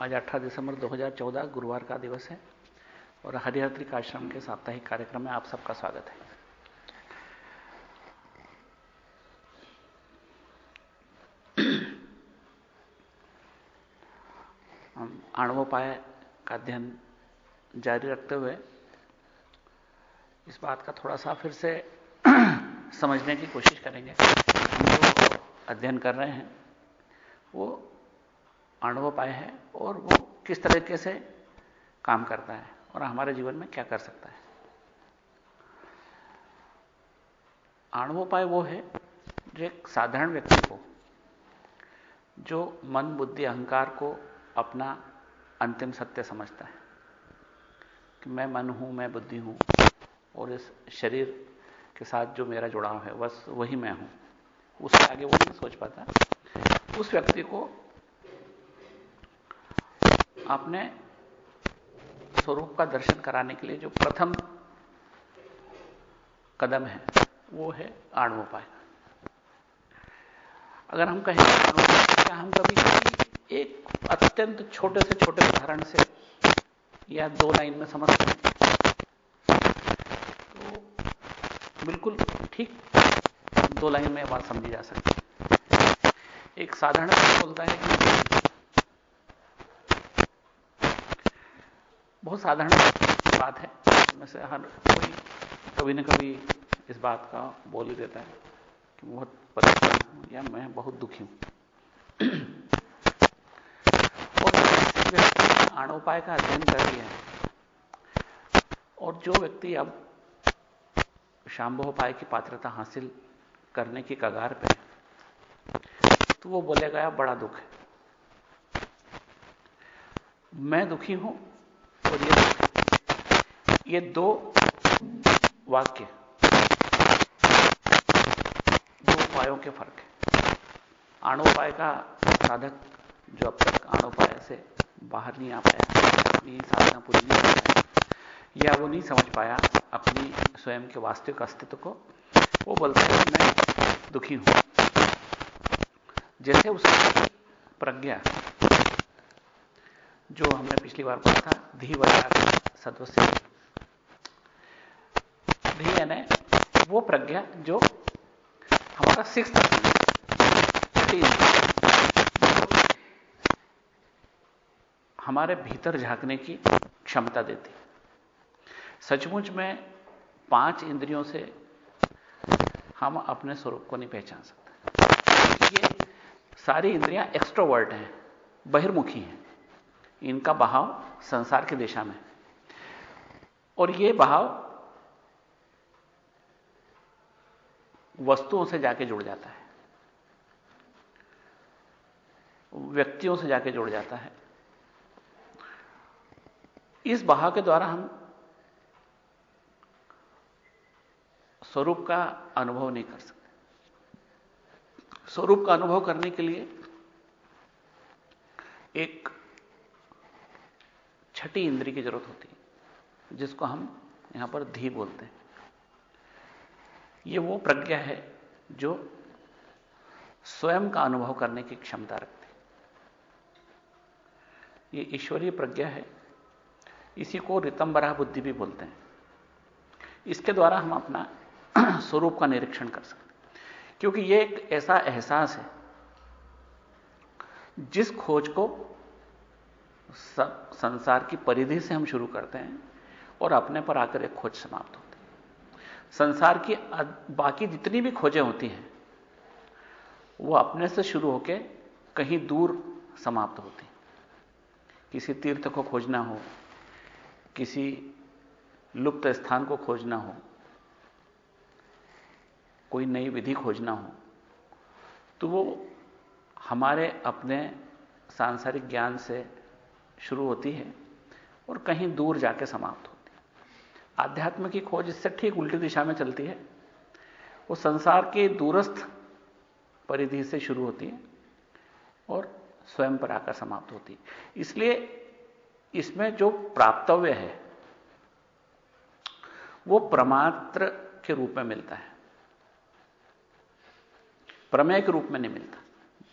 आज 18 दिसंबर 2014 गुरुवार का दिवस है और हरिहत्रिक आश्रम के साप्ताहिक कार्यक्रम में आप सबका स्वागत है। हम आणवोपाय का अध्ययन जारी रखते हुए इस बात का थोड़ा सा फिर से समझने की कोशिश करेंगे। हम जो अध्ययन कर रहे हैं, वो आणवोपाय है और वो किस तरीके से काम करता है और हमारे जीवन में क्या कर सकता है। आणवोपाय वो है जो एक साधारण व्यक्ति को, जो मन, बुद्धि, अहंकार को अपना अंतिम सत्य समझता है कि मैं मन हूँ, मैं बुद्धि हूँ और इस शरीर के साथ जो मेरा जुड़ाव है, बस वही मैं हूँ। उससे आगे वो नहीं सोच पाता। उस व्यक्ति को आपने स्वरूप का दर्शन कराने के लिए जो प्रथम कदम है, वो है आणवोपाय। अगर हम कहें क्या हम कभी एक अत्यंत छोटे से छोटे उदाहरण से या दो लाइन में समझते हैं तो बिल्कुल ठीक दो लाइन में बात समझी जा सकती है। एक साधारण बोलता है कि बहुत साधारण बात है। से हर कोई कभी ना कभी इस बात का बोल ही देता है कि बहुत परेशान हूँ या मैं बहुत दुखी हूँ। और आणोपाय का अध्ययन कर रही है। और जो व्यक्ति अब शांभोपाय की पात्रता हासिल करने की कगार पे तो वो बोलेगा बड़ा दुख है। मैं दुखी हूँ और ये ये दो वाक्य। दो उपायों के फ़र्क है। आणोपाय का साधक जो अब तक आणोपाय से बाहर नहीं आ पाया, अपनी साधना पूरी नहीं कर पाया, या वो नहीं समझ पाया अपनी स्वयं के वास्तविक अस्तित्व को, वो बोलता है, मैं दुखी हूँ। जैसे उसकी प्रज्ञा जो हमने पिछली बार पढ़ा था, धी वैराग सदस्य धी यानी वो प्रज्ञा जो हमारा सिक्स हमारे भीतर झांकने की क्षमता देती। सचमुच में पाँच इंद्रियों से हम अपने स्वरूप को नहीं पहचान सकते। ये सारी इंद्रियाँ एक्स्ट्रोवर्ट हैं, बहिर्मुखी हैं। इनका बहाव संसार की दिशा में। और ये बहाव वस्तुओं से जाके जुड़ जाता है। व्यक्तियों से जाके जुड़ जाता है। इस बहाव के द्वारा हम स्वरूप का अनुभव नहीं कर सकते। स्वरूप का अनुभव करने के लिए एक छठी इंद्री की ज़रूरत होती है, जिसको हम यहाँ पर धी बोलते हैं। ये वो प्रज्ञा है जो स्वयं का अनुभव करने की क्षमता रखती है। ये ईश्वरीय प्रज्ञा है, इसी को रितंबरा बुद्धि भी बोलते हैं। इसके द्वारा हम अपना स्वरूप का निरीक्षण कर सकते हैं। क्योंकि यह एक ऐसा एहसास है, जिस खोज को संसार की परिधि से हम शुरू करते हैं और अपने पर आकर एक खोज समाप्त होती है। संसार की बाकी जितनी भी खोजें होती हैं, वो अपने से शुरू होकर कहीं दूर समाप्त होती किसी तीर्थ को खोजना हो, किसी लुप्त स्थान को खोजना हो, कोई नई विधि खोजना हो तो वो हमारे अपने सांसारिक ज्ञान से शुरू होती है और कहीं दूर जाके समाप्त होती है। आध्यात्म की खोज इससे ठीक उल्टी दिशा में चलती है। वो संसार के दूरस्थ परिधि से शुरू होती है और स्वयं पर आकर समाप्त होती है। इसलिए इसमें जो प्राप्तव्य है, वो प्रमात्र के रूप में मिलता है। प्रमेय के रूप में नहीं मिलता।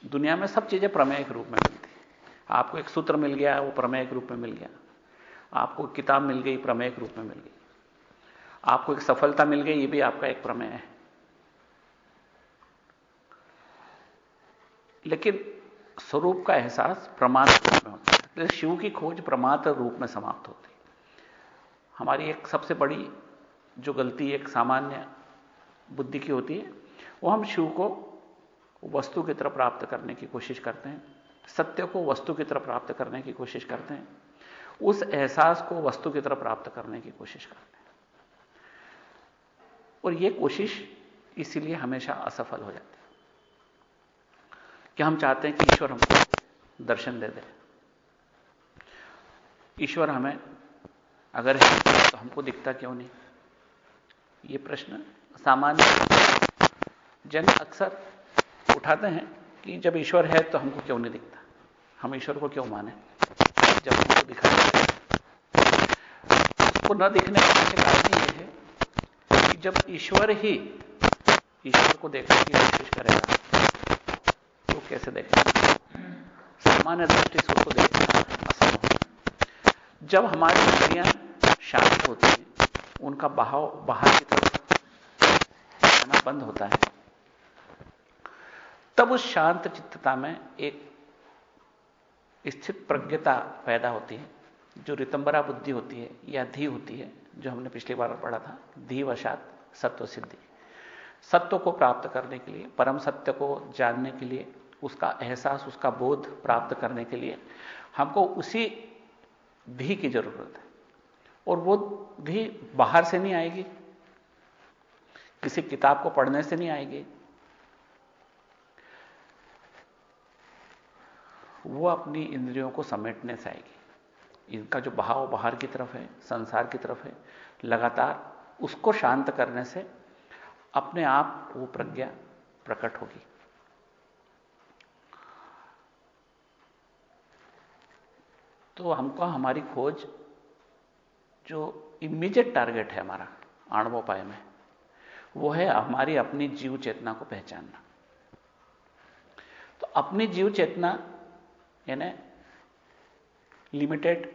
दुनिया में सब चीज़ें प्रमेय के रूप में मिलती आपको एक सूत्र मिल गया, वो प्रमेय के रूप में मिल गया। आपको किताब मिल गई प्रमेय के रूप में मिल गई। आपको एक सफलता मिल गई, ये भी आपका एक प्रमेय है। लेकिन स्वरूप का एहसास प्रमाद रूप में होता है। शिव की खोज प्रमात्र रूप में समाप्त होती है। हमारी एक सबसे बड़ी जो गलती, एक सामान्य बुद्धि की होती है, वो हम शिव को वस्तु की तरह प्राप्त करने की कोशिश करते हैं। सत्य को वस्तु की तरफ़ प्राप्त करने की कोशिश करते हैं। उस एहसास को वस्तु की तरफ़ प्राप्त करने की कोशिश करते हैं। और यह कोशिश इसीलिए हमेशा असफल हो जाती है कि हम चाहते हैं कि ईश्वर हमको दर्शन दे दे। ईश्वर हमें अगर है तो हमको दिखता क्यों नहीं? यह प्रश्न सामान्य जन अक्सर उठाते हैं कि जब ईश्वर है तो हमको क्यों नहीं दिखता? हम ईश्वर को क्यों माने? जब हमको दिखाई उसको न दिखने का कारण यह है कि जब ईश्वर ही ईश्वर को देखने की कोशिश करेगा तो कैसे देखेगा? सामान्य दृष्टि से उसको देखना असंभव जब हमारी इंद्रियाँ शांत होती हैं, उनका बहाव बाहर की तरफ़ आना बंद होता है, तब उस शांत चित्तता में एक स्थित प्रज्ञता पैदा होती है, जो रितंबरा बुद्धि होती है, या धी होती है, जो हमने पिछली बार पढ़ा था धी वशात सत्व सिद्धि। सत्व को प्राप्त करने के लिए, परम सत्य को जानने के लिए, उसका एहसास, उसका बोध प्राप्त करने के लिए, हमको उसी धी की ज़रूरत है। और वो धी बाहर से नहीं आएगी, किसी किताब को पढ़ने से नहीं आएगी वो अपनी इंद्रियों को समेटने से आएगी। इनका जो बहाव बाहर की तरफ़ है, संसार की तरफ़ है, लगातार उसको शांत करने से अपने आप वो प्रज्ञा प्रकट होगी। तो हमको हमारी खोज जो इमीडिएट टारगेट है हमारा, आणवोपाय में, वो है हमारी अपनी जीव चेतना को पहचानना। तो अपनी जीव चेतना यानी लिमिटेड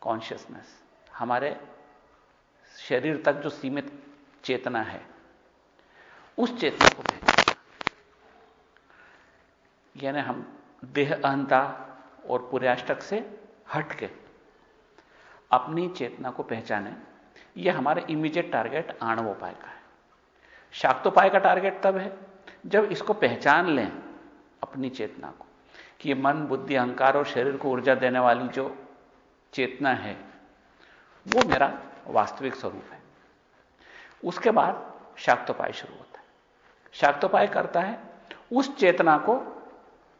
कॉन्शियसनेस हमारे शरीर तक जो सीमित चेतना है, उस चेतना को पहचानना यानी हम देह अहंता और पुर्याष्टक से हट के अपनी चेतना को पहचाने। यह हमारे इमीडिएट टारगेट आणवोपाय का है। शाक्तोपाय का टारगेट तब है जब इसको पहचान लें अपनी चेतना को। कि मन, बुद्धि, अहंकार और शरीर को ऊर्जा देने वाली जो चेतना है, वो मेरा वास्तविक स्वरूप है। उसके बाद शाक्तोपाय शुरू होता है। शाक्तोपाय करता है, उस चेतना को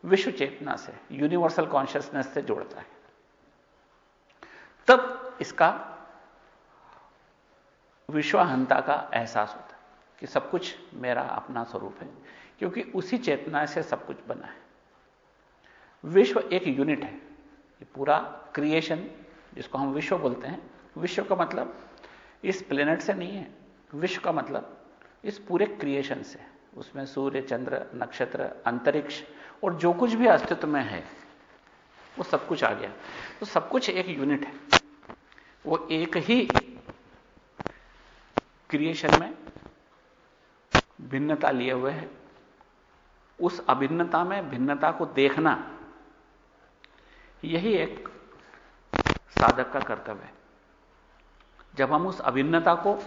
विश्व चेतना से यूनिवर्सल कॉन्शियसनेस से जोड़ता है। तब इसका विश्वाहंता का एहसास होता है कि सब कुछ मेरा अपना स्वरूप है, क्योंकि उसी चेतना से सब कुछ बना है। विश्व एक यूनिट है। ये पूरा क्रिएशन जिसको हम विश्व बोलते हैं, विश्व का मतलब इस प्लेनेट से नहीं है। विश्व का मतलब इस पूरे क्रिएशन से। उसमें सूर्य, चंद्र, नक्षत्र, अंतरिक्ष और जो कुछ भी अस्तित्व में है, वो सब कुछ आ गया। तो सब कुछ एक यूनिट है। वो एक ही क्रिएशन में भिन्नता लिए हुए है। उस अभिन्नता में भिन्नता को देखना यही एक साधक का कर्तव्य है। जब हम उस अभिन्नता को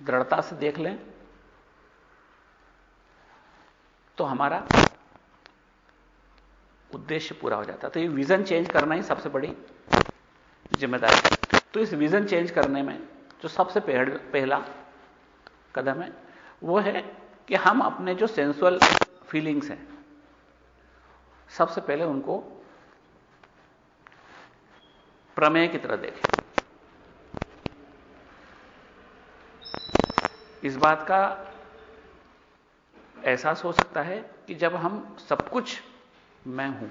दृढ़ता से देख लें तो हमारा उद्देश्य पूरा हो जाता है। तो ये विजन चेंज करना ही सबसे बड़ी ज़िम्मेदारी तो इस विजन चेंज करने में जो सबसे पहला कदम है, वो है कि हम अपने जो सेंसुअल फीलिंग्स हैं, सबसे पहले उनको प्रमेय की तरह देखें। इस बात का एहसास हो सकता है कि जब हम सब कुछ मैं हूँ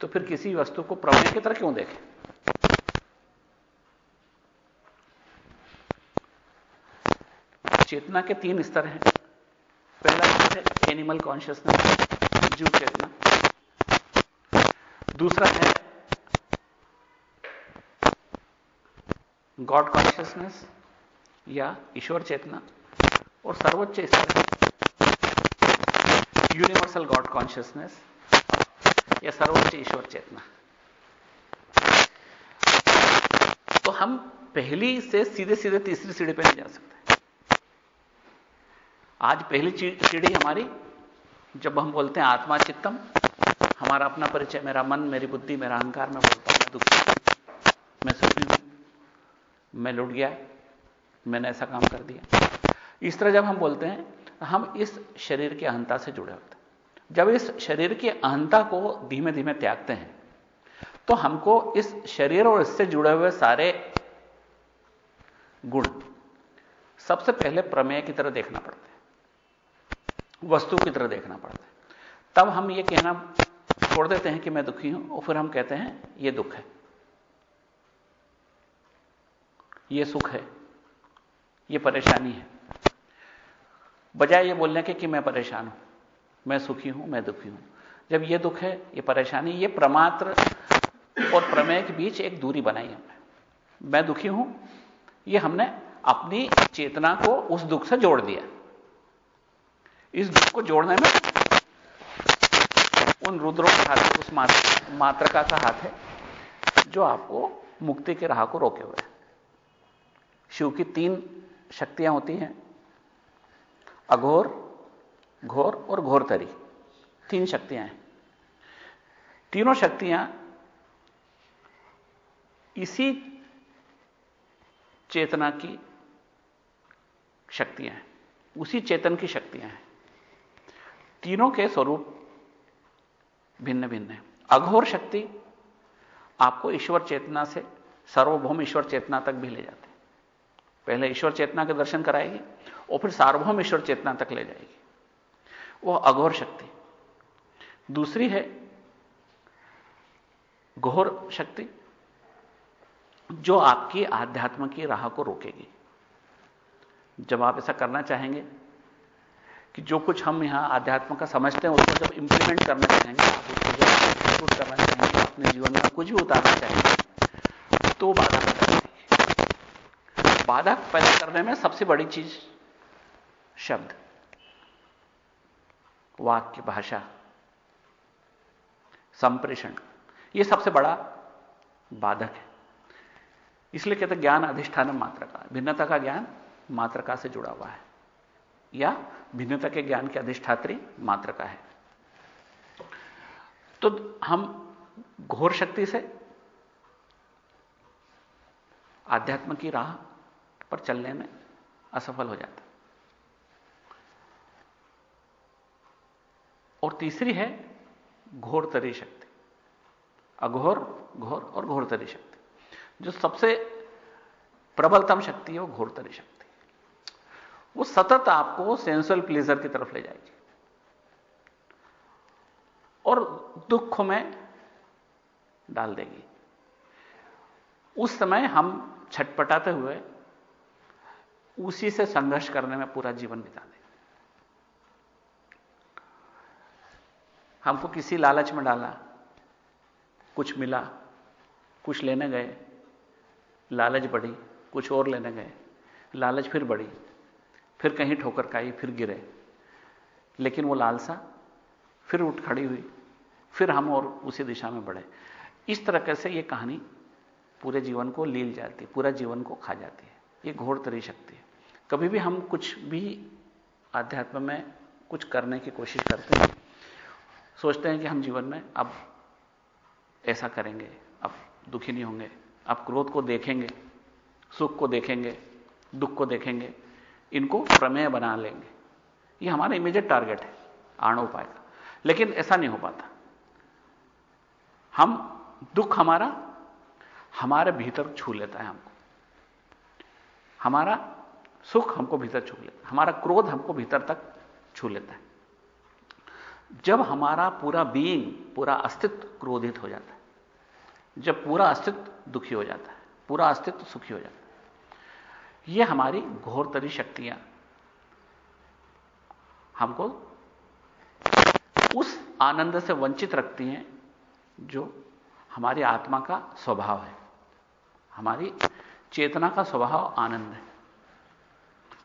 तो फिर किसी वस्तु को प्रमेय की तरह क्यों देखें? चेतना के तीन स्तर हैं। पहला स्तर है एनिमल कॉन्शियसनेस जीव चेतना। दूसरा है गॉड कॉन्शियसनेस या ईश्वर चेतना, और सर्वोच्च स्तर यूनिवर्सल गॉड कॉन्शियसनेस या सर्वोच्च ईश्वर चेतना। तो हम पहली से सीधे सीधे तीसरी सीढ़ी पे नहीं जा सकते। आज पहली सीढ़ी हमारी, जब हम बोलते हैं आत्मा चित्तम, हमारा अपना परिचय, मेरा मन, मेरी बुद्धि, मेरा अहंकार, मैं बोलता हूँ दुखी मैं लुट गया, मैंने ऐसा काम कर दिया। इस तरह जब हम बोलते हैं, हम इस शरीर की अहंता से जुड़े होते हैं। जब इस शरीर की अहंता को धीमे धीमे त्यागते हैं तो हमको इस शरीर और इससे जुड़े हुए सारे गुण सबसे पहले प्रमेय की तरह देखना पड़ता है। वस्तु की तरह देखना पड़ता है। तब हम ये कहना छोड़ देते हैं कि मैं दुखी हूँ, और फिर हम कहते हैं, ये दुख है। ये सुख है, ये परेशानी है। बजाय ये बोलने के कि मैं परेशान हूँ, मैं सुखी हूँ, मैं दुखी हूँ। जब ये दुख है, ये परेशानी, ये प्रमात्र और प्रमेय के बीच एक दूरी बनाई हमने मैं दुखी हूँ, ये हमने अपनी चेतना को उस दुख से जोड़ दिया। इस दुख को जोड़ने में उन रुद्रों के हाथ, उस मात्रका का हाथ है, जो आपको मुक्ति के राह को रोके हुए है। शिव की तीन शक्तियाँ होती हैं, अघोर, घोर और घोरतरी। तीन शक्तियाँ हैं। तीनों शक्तियाँ इसी चेतना की शक्तियाँ हैं, उसी चेतन की शक्तियाँ हैं। तीनों के स्वरूप भिन्न भिन्न है। अघोर शक्ति आपको ईश्वर चेतना से, सार्वभौम ईश्वर चेतना तक भी ले जाते पहले ईश्वर चेतना के दर्शन कराएगी और फिर सार्वभौम ईश्वर चेतना तक ले जाएगी। वह अघोर शक्ति। दूसरी है घोर शक्ति, जो आपकी आध्यात्म की राह को रोकेगी। जब आप ऐसा करना चाहेंगे कि जो कुछ हम यहाँ आध्यात्म का समझते हैं, उसको जब इंप्लीमेंट करना चाहेंगे, आप उसको जब करना चाहेंगे, अपने जीवन में कुछ भी उतारना चाहेंगे तो बाधा पैदा करती बाधा पैदा करने में सबसे बड़ी चीज़, शब्द, वाक्य, भाषा, संप्रेषण यह सबसे बड़ा बाधक है। इसलिए कहते ज्ञान अधिष्ठान मात्र का, भिन्नता का ज्ञान मात्रका से जुड़ा हुआ है, या भिन्नता के ज्ञान की अधिष्ठात्री मात्र का है। तो हम घोर शक्ति से आध्यात्म की राह पर चलने में असफल हो जाता। और तीसरी है घोरतरी शक्ति। अघोर, घोर और घोरतरी शक्ति। जो सबसे प्रबलतम शक्ति है वो घोरतरी शक्ति। वो सतत आपको सेंसुअल प्लेजर की तरफ़ ले जाएगी। और दुख में डाल देगी। उस समय हम छटपटाते हुए उसी से संघर्ष करने में पूरा जीवन बिता देंगे हमको किसी लालच में डाला, कुछ मिला, कुछ लेने गए, लालच बढ़ी, कुछ और लेने गए, लालच फिर बढ़ी, फिर कहीं ठोकर खाई, फिर गिरे। लेकिन वो लालसा फिर उठ खड़ी हुई, फिर हम और उसी दिशा में बढ़े। इस तरह से ये कहानी पूरे जीवन को लील जाती है पूरा जीवन को खा जाती है। ये घोर तरी शक्ति है। कभी भी हम कुछ भी आध्यात्म में कुछ करने की कोशिश करते हैं, सोचते हैं कि हम जीवन में अब ऐसा करेंगे, अब दुखी नहीं होंगे, अब क्रोध को देखेंगे, सुख को देखेंगे, दुख को देखेंगे, इनको प्रमेय बना लेंगे। ये हमारा इमीडिएट टारगेट है आण उपाय का लेकिन ऐसा नहीं हो पाता। हम दुख हमारा, हमारे भीतर छू लेता है हमको। हमारा सुख हमको भीतर छू लेता हमारा क्रोध हमको भीतर तक छू लेता है। जब हमारा पूरा बीइंग पूरा अस्तित्व क्रोधित हो जाता है, जब पूरा अस्तित्व दुखी हो जाता है, पूरा अस्तित्व सुखी हो जाता है, ये हमारी घोरतरी शक्तियाँ हमको उस आनंद से वंचित रखती हैं जो हमारी आत्मा का स्वभाव है। हमारी चेतना का स्वभाव आनंद है।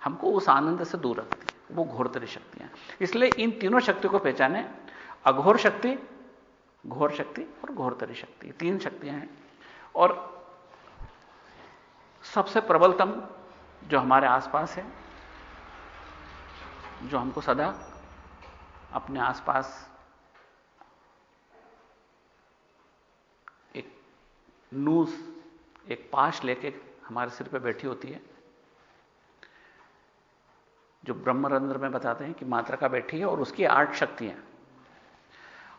हमको उस आनंद से दूर रखती है, वो घोरतरी शक्तियाँ इसलिए इन तीनों शक्तियों को पहचाने, अघोर शक्ति, घोर शक्ति और घोरतरी शक्ति तीन शक्तियाँ हैं। और सबसे प्रबलतम जो हमारे आसपास है, जो हमको सदा अपने आसपास एक नूस, एक पाश लेके हमारे सिर पे बैठी होती है जो ब्रह्मरंध्र में बताते हैं कि मात्रा का बैठी है और उसकी आठ शक्तियाँ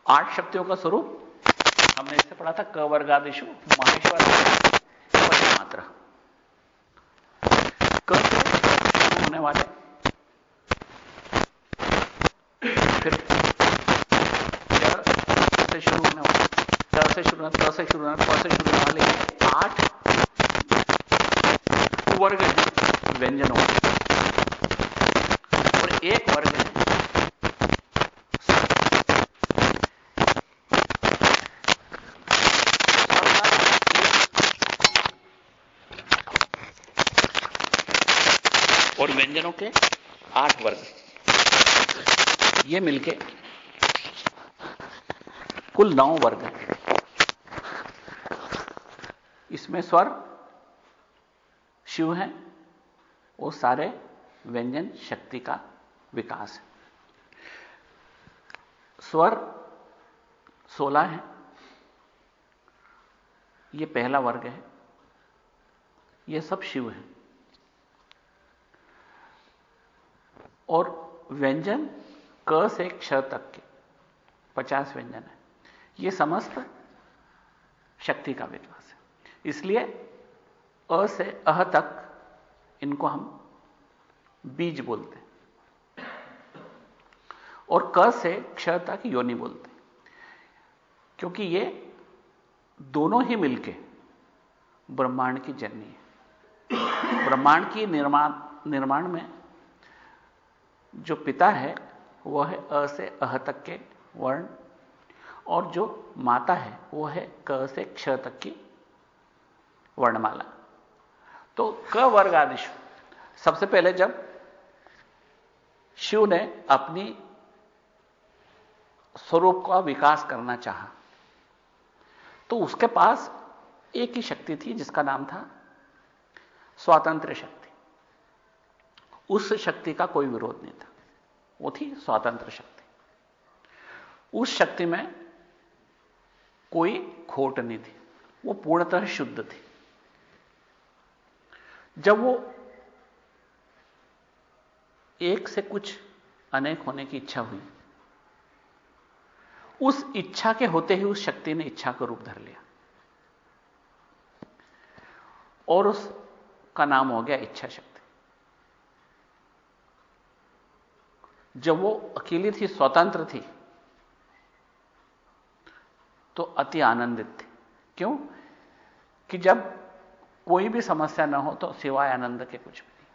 आठ शक्तियों का स्वरूप हमने इससे पढ़ा था कवर्गादिशु महेश्वर मात्रा। होने वाले। फिर से शुरू होने वाले। से शुरू होने से शुरू होने से शुरू होने वाले आठ वर्ग व्यंजनों और एक वर्ग है और व्यंजनों के आठ वर्ग। ये मिलके कुल नौ वर्ग हैं। इसमें स्वर, शिव हैं, वो सारे व्यंजन शक्ति का विकास है। स्वर सोलह है। यह पहला वर्ग है। यह सब शिव है। और व्यंजन क से क्ष तक के, पचास व्यंजन है। यह समस्त शक्ति का विकास है। इसलिए अ से अह तक इनको हम बीज बोलते हैं। और क से क्ष तक योनि बोलते क्योंकि ये दोनों ही मिलके ब्रह्मांड की जननी है। ब्रह्मांड की निर्माण निर्माण में जो पिता है वह है अ से अह तक के वर्ण, और जो माता है वह है क से क्ष तक की वर्णमाला। तो क वर्ग आदिश सबसे पहले जब शिव ने अपनी स्वरूप का विकास करना चाहा। तो उसके पास एक ही शक्ति थी, जिसका नाम था स्वातंत्र शक्ति। उस शक्ति का कोई विरोध नहीं था। वो थी स्वातंत्र शक्ति। उस शक्ति में कोई खोट नहीं थी। वो पूर्णतः शुद्ध थी। जब वो एक से कुछ अनेक होने की इच्छा हुई उस इच्छा के होते ही उस शक्ति ने इच्छा का रूप धर लिया। और उसका नाम हो गया इच्छा शक्ति। जब वो अकेली थी, स्वतंत्र थी तो अति आनंदित थी। क्यों? कि जब कोई भी समस्या ना हो तो सिवाय आनंद के कुछ भी नहीं।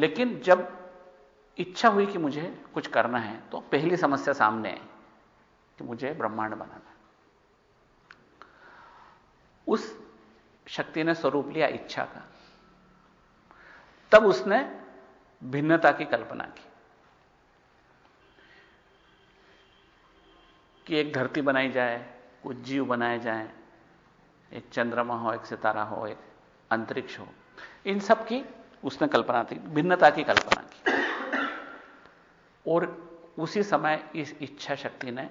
लेकिन जब इच्छा हुई कि मुझे कुछ करना है तो पहली समस्या सामने है कि मुझे ब्रह्मांड बनाना है। उस शक्ति ने स्वरूप लिया इच्छा का। तब उसने भिन्नता की कल्पना की कि एक धरती बनाई जाए, कुछ जीव बनाए जाए, एक चंद्रमा हो, एक सितारा हो, एक अंतरिक्ष हो। इन सब की उसने कल्पना थी, भिन्नता की कल्पना की। और उसी समय इस इच्छा शक्ति ने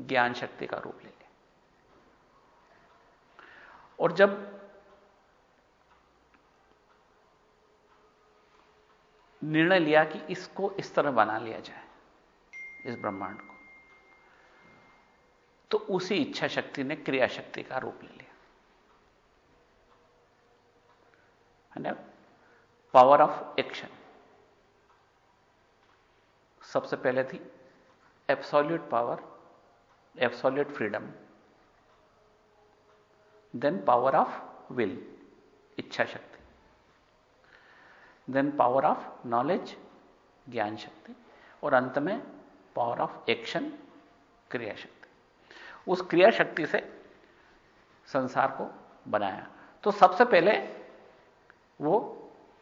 ज्ञान शक्ति का रूप ले लिया। और जब निर्णय लिया कि इसको इस तरह बना लिया जाए, इस ब्रह्मांड को तो उसी इच्छा शक्ति ने क्रिया शक्ति का रूप ले लिया। है ना? पावर ऑफ़ एक्शन सबसे पहले थी absolute power absolute freedom then power of will इच्छा शक्ति देन पावर ऑफ़ नॉलेज ज्ञान शक्ति, और अंत में पावर ऑफ़ एक्शन क्रिया शक्ति। उस क्रिया शक्ति से संसार को बनाया। तो सबसे पहले वो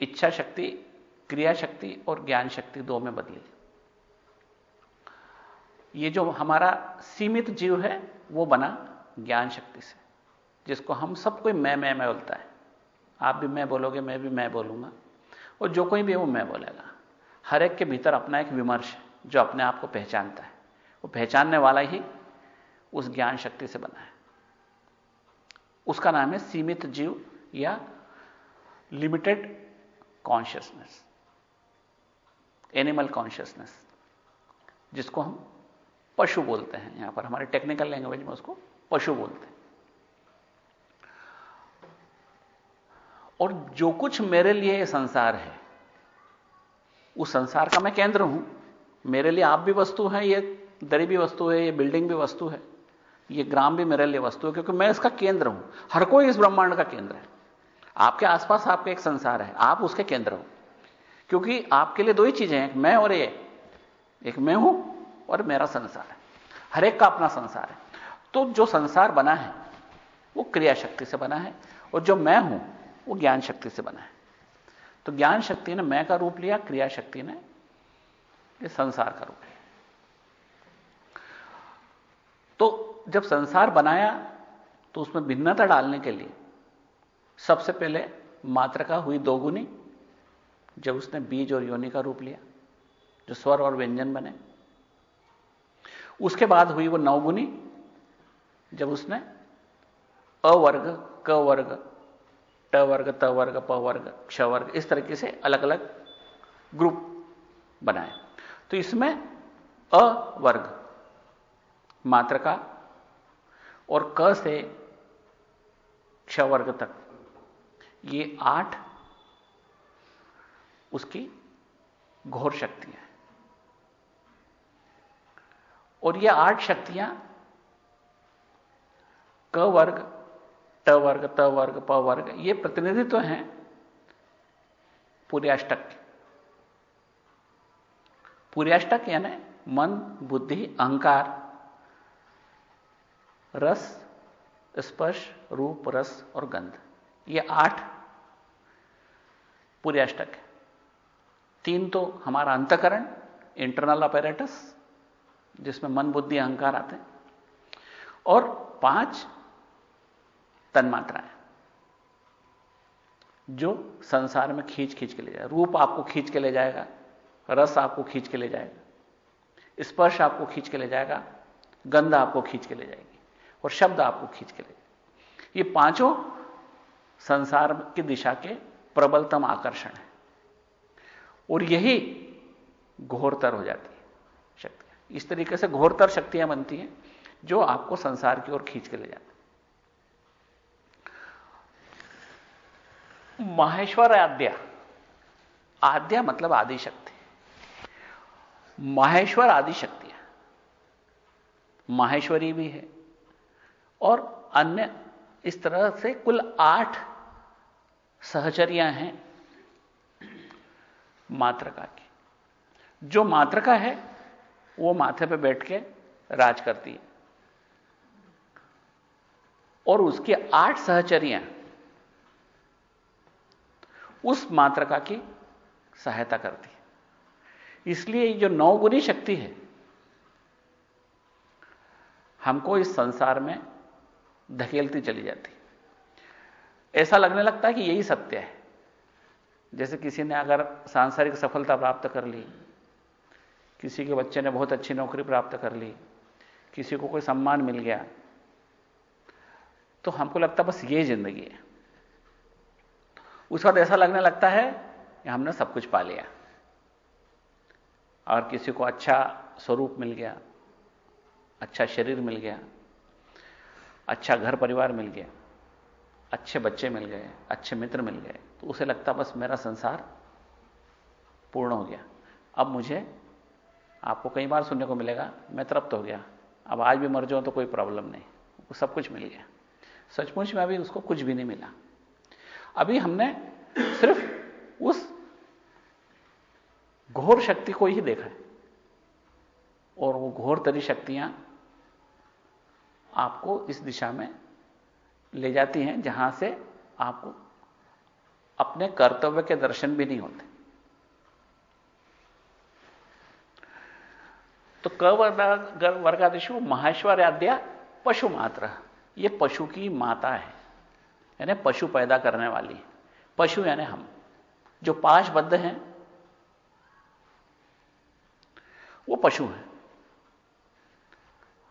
इच्छा शक्ति, क्रिया शक्ति और ज्ञान शक्ति दो में बदली। ये जो हमारा सीमित जीव है, वो बना ज्ञान शक्ति से, जिसको हम सब कोई मैं मैं मैं बोलता है। आप भी मैं बोलोगे, मैं भी मैं बोलूँगा। और जो कोई भी है, वो मैं बोलेगा। हर एक के भीतर अपना एक विमर्श है, जो अपने आप को पहचानता है। वो पहचानने वाला ही उस ज्ञान शक्ति से बना है। उसका नाम है सीमित जीव या लिमिटेड कॉन्शियसनेस एनिमल कॉन्शियसनेस जिसको हम पशु बोलते हैं यहाँ पर। हमारे टेक्निकल लैंग्वेज में उसको पशु बोलते हैं। और जो कुछ मेरे लिए ये संसार है, उस संसार का मैं केंद्र हूँ। मेरे लिए आप भी वस्तु है, ये दरी भी वस्तु है, ये बिल्डिंग भी वस्तु है, ये ग्राम भी मेरे लिए वस्तु है, क्योंकि मैं इसका केंद्र हूँ। हर कोई इस ब्रह्मांड का केंद्र है। आपके आसपास आपका एक संसार है, आप उसके केंद्र हो। क्योंकि आपके लिए दो ही चीज़ें हैं मैं और ये एक मैं हूँ और मेरा संसार है। हरेक का अपना संसार है। तो जो संसार बना है, वो क्रिया शक्ति से बना है और जो मैं हूँ, वो ज्ञान शक्ति से बना है। तो ज्ञान शक्ति ने मैं का रूप लिया क्रिया शक्ति ने ये संसार का रूप लिया। तो जब संसार बनाया तो उसमें भिन्नता डालने के लिए सबसे पहले मात्र का हुई दोगुनी जब उसने बीज और योनि का रूप लिया, जो स्वर और व्यंजन बने। उसके बाद हुई वो नवगुनी जब उसने अवर्ग क वर्ग, ट वर्ग, त वर्ग, प वर्ग, क्ष वर्ग, इस तरीके से अलग अलग ग्रुप बनाए। तो इसमें अ वर्ग, मात्र का, और क से क्ष वर्ग तक, ये आठ उसकी घोर शक्तियाँ और ये आठ शक्तियाँ, क वर्ग, ट वर्ग, त वर्ग, प वर्ग, ये प्रतिनिधित्व तो हैं पूर्याष्टक के। पूर्याष्टक यानी मन, बुद्धि, अहंकार, रस, स्पर्श, रूप, रस और गंध। ये आठ पूर्याष्टक है। तीन तो हमारा अंतकरण इंटरनल ऑपरेटस जिसमें मन, बुद्धि, अहंकार आते हैं। और पाँच तन्मात्राएँ जो संसार में खींच खींच के ले जाए रूप आपको खींच के ले जाएगा, रस आपको खींच के ले जाएगा, स्पर्श आपको खींच के ले जाएगा, गंध आपको खींच के ले जाएगी और शब्द आपको खींच के ले जाएगी। ये पाँचों संसार की दिशा के प्रबलतम आकर्षण है। और यही घोरतर हो जाती है। इस तरीके से घोरतर शक्तियाँ बनती हैं, जो आपको संसार की ओर खींच के ले जाती माहेश्वर आद्या। आद्या मतलब आदि शक्ति माहेश्वर आदि शक्तियाँ माहेश्वरी भी है। और अन्य इस तरह से कुल आठ सहचरियाँ हैं मात्रका की। जो मात्रका है वो माथे पे बैठ के राज करती है। और उसकी आठ सहचरियाँ उस मात्रका की सहायता करती है। इसलिए जो नौगुनी शक्ति है, हमको इस संसार में धकेलती चली जाती ऐसा लगने लगता है कि यही सत्य है। जैसे किसी ने अगर सांसारिक सफलता प्राप्त कर ली किसी के बच्चे ने बहुत अच्छी नौकरी प्राप्त कर ली, किसी को कोई सम्मान मिल गया तो हमको लगता बस ये ज़िंदगी है। उस वक्त ऐसा लगने लगता है कि हमने सब कुछ पा लिया और किसी को अच्छा स्वरूप मिल गया अच्छा शरीर मिल गया अच्छा घर परिवार मिल गया, अच्छे बच्चे मिल गए, अच्छे मित्र मिल गए तो उसे लगता बस मेरा संसार पूर्ण हो गया। अब मुझे आपको कई बार सुनने को मिलेगा, मैं तृप्त हो गया। अब आज भी मर जाऊँ तो कोई प्रॉब्लम नहीं। सब कुछ मिल गया। सचमुच में अभी उसको कुछ भी नहीं मिला। अभी हमने सिर्फ़ उस घोर शक्ति को ही देखा है। और वो घोर तरी शक्तियाँ आपको इस दिशा में ले जाती हैं, जहाँ से आपको अपने कर्तव्य के दर्शन भी नहीं होते। तो क वर्गादिशु महेश्वर आद्या पशु मात्र। ये पशु की माता है, यानी पशु पैदा करने वाली। पशु यानी हम, जो पाशबद्ध हैं, वो पशु हैं।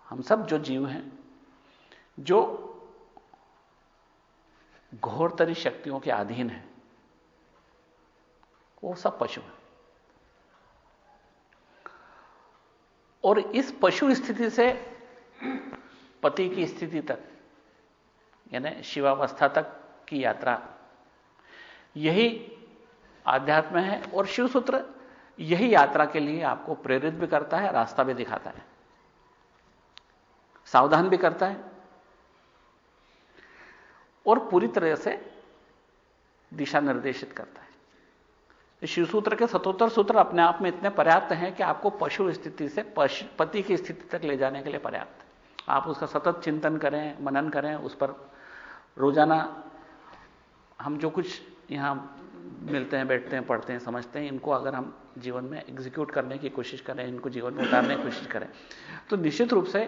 हम सब जो जीव हैं, जो घोरतरी शक्तियों के अधीन हैं, वो सब पशु हैं। और इस पशु स्थिति से पति की स्थिति तक, यानी शिवावस्था तक की यात्रा। यही आध्यात्म है और शिव सूत्र यही यात्रा के लिए आपको प्रेरित भी करता है, रास्ता भी दिखाता है, सावधान भी करता है और पूरी तरह से दिशा निर्देशित करता है। शिव सूत्र के सतोत्तर सूत्र अपने आप में इतने पर्याप्त हैं कि आपको पशु स्थिति से पति की स्थिति तक ले जाने के लिए पर्याप्त। है आप उसका सतत चिंतन करें, मनन करें, उस पर रोज़ाना हम जो कुछ यहाँ मिलते हैं, बैठते हैं, पढ़ते हैं, समझते हैं, इनको अगर हम जीवन में एग्जीक्यूट करने की कोशिश करें, इनको जीवन में उतारने की कोशिश करें तो निश्चित रूप से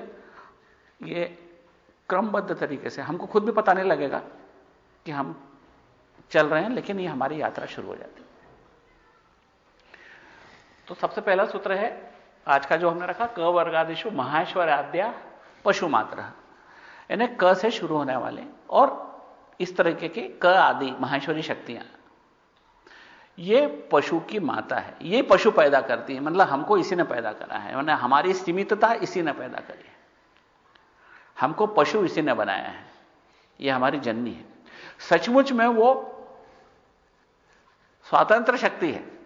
ये क्रमबद्ध तरीके से हमको खुद भी पता नहीं लगेगा कि हम चल रहे हैं, लेकिन ये हमारी यात्रा शुरू हो जाती है। तो सबसे पहला सूत्र है, आज का जो हमने रखा, क वर्गादिशु महाश्वर आद्या पशु मात्र। यानी क से शुरू होने वाले और इस तरीके के क आदि महेश्वरी शक्तियाँ। ये पशु की माता है। ये पशु पैदा करती है। मतलब हमको इसी ने पैदा करा है। मतलब हमारी सीमितता इसी ने पैदा करी है। हमको पशु इसी ने बनाया है। ये हमारी जननी है। सचमुच में वो स्वतंत्र शक्ति है।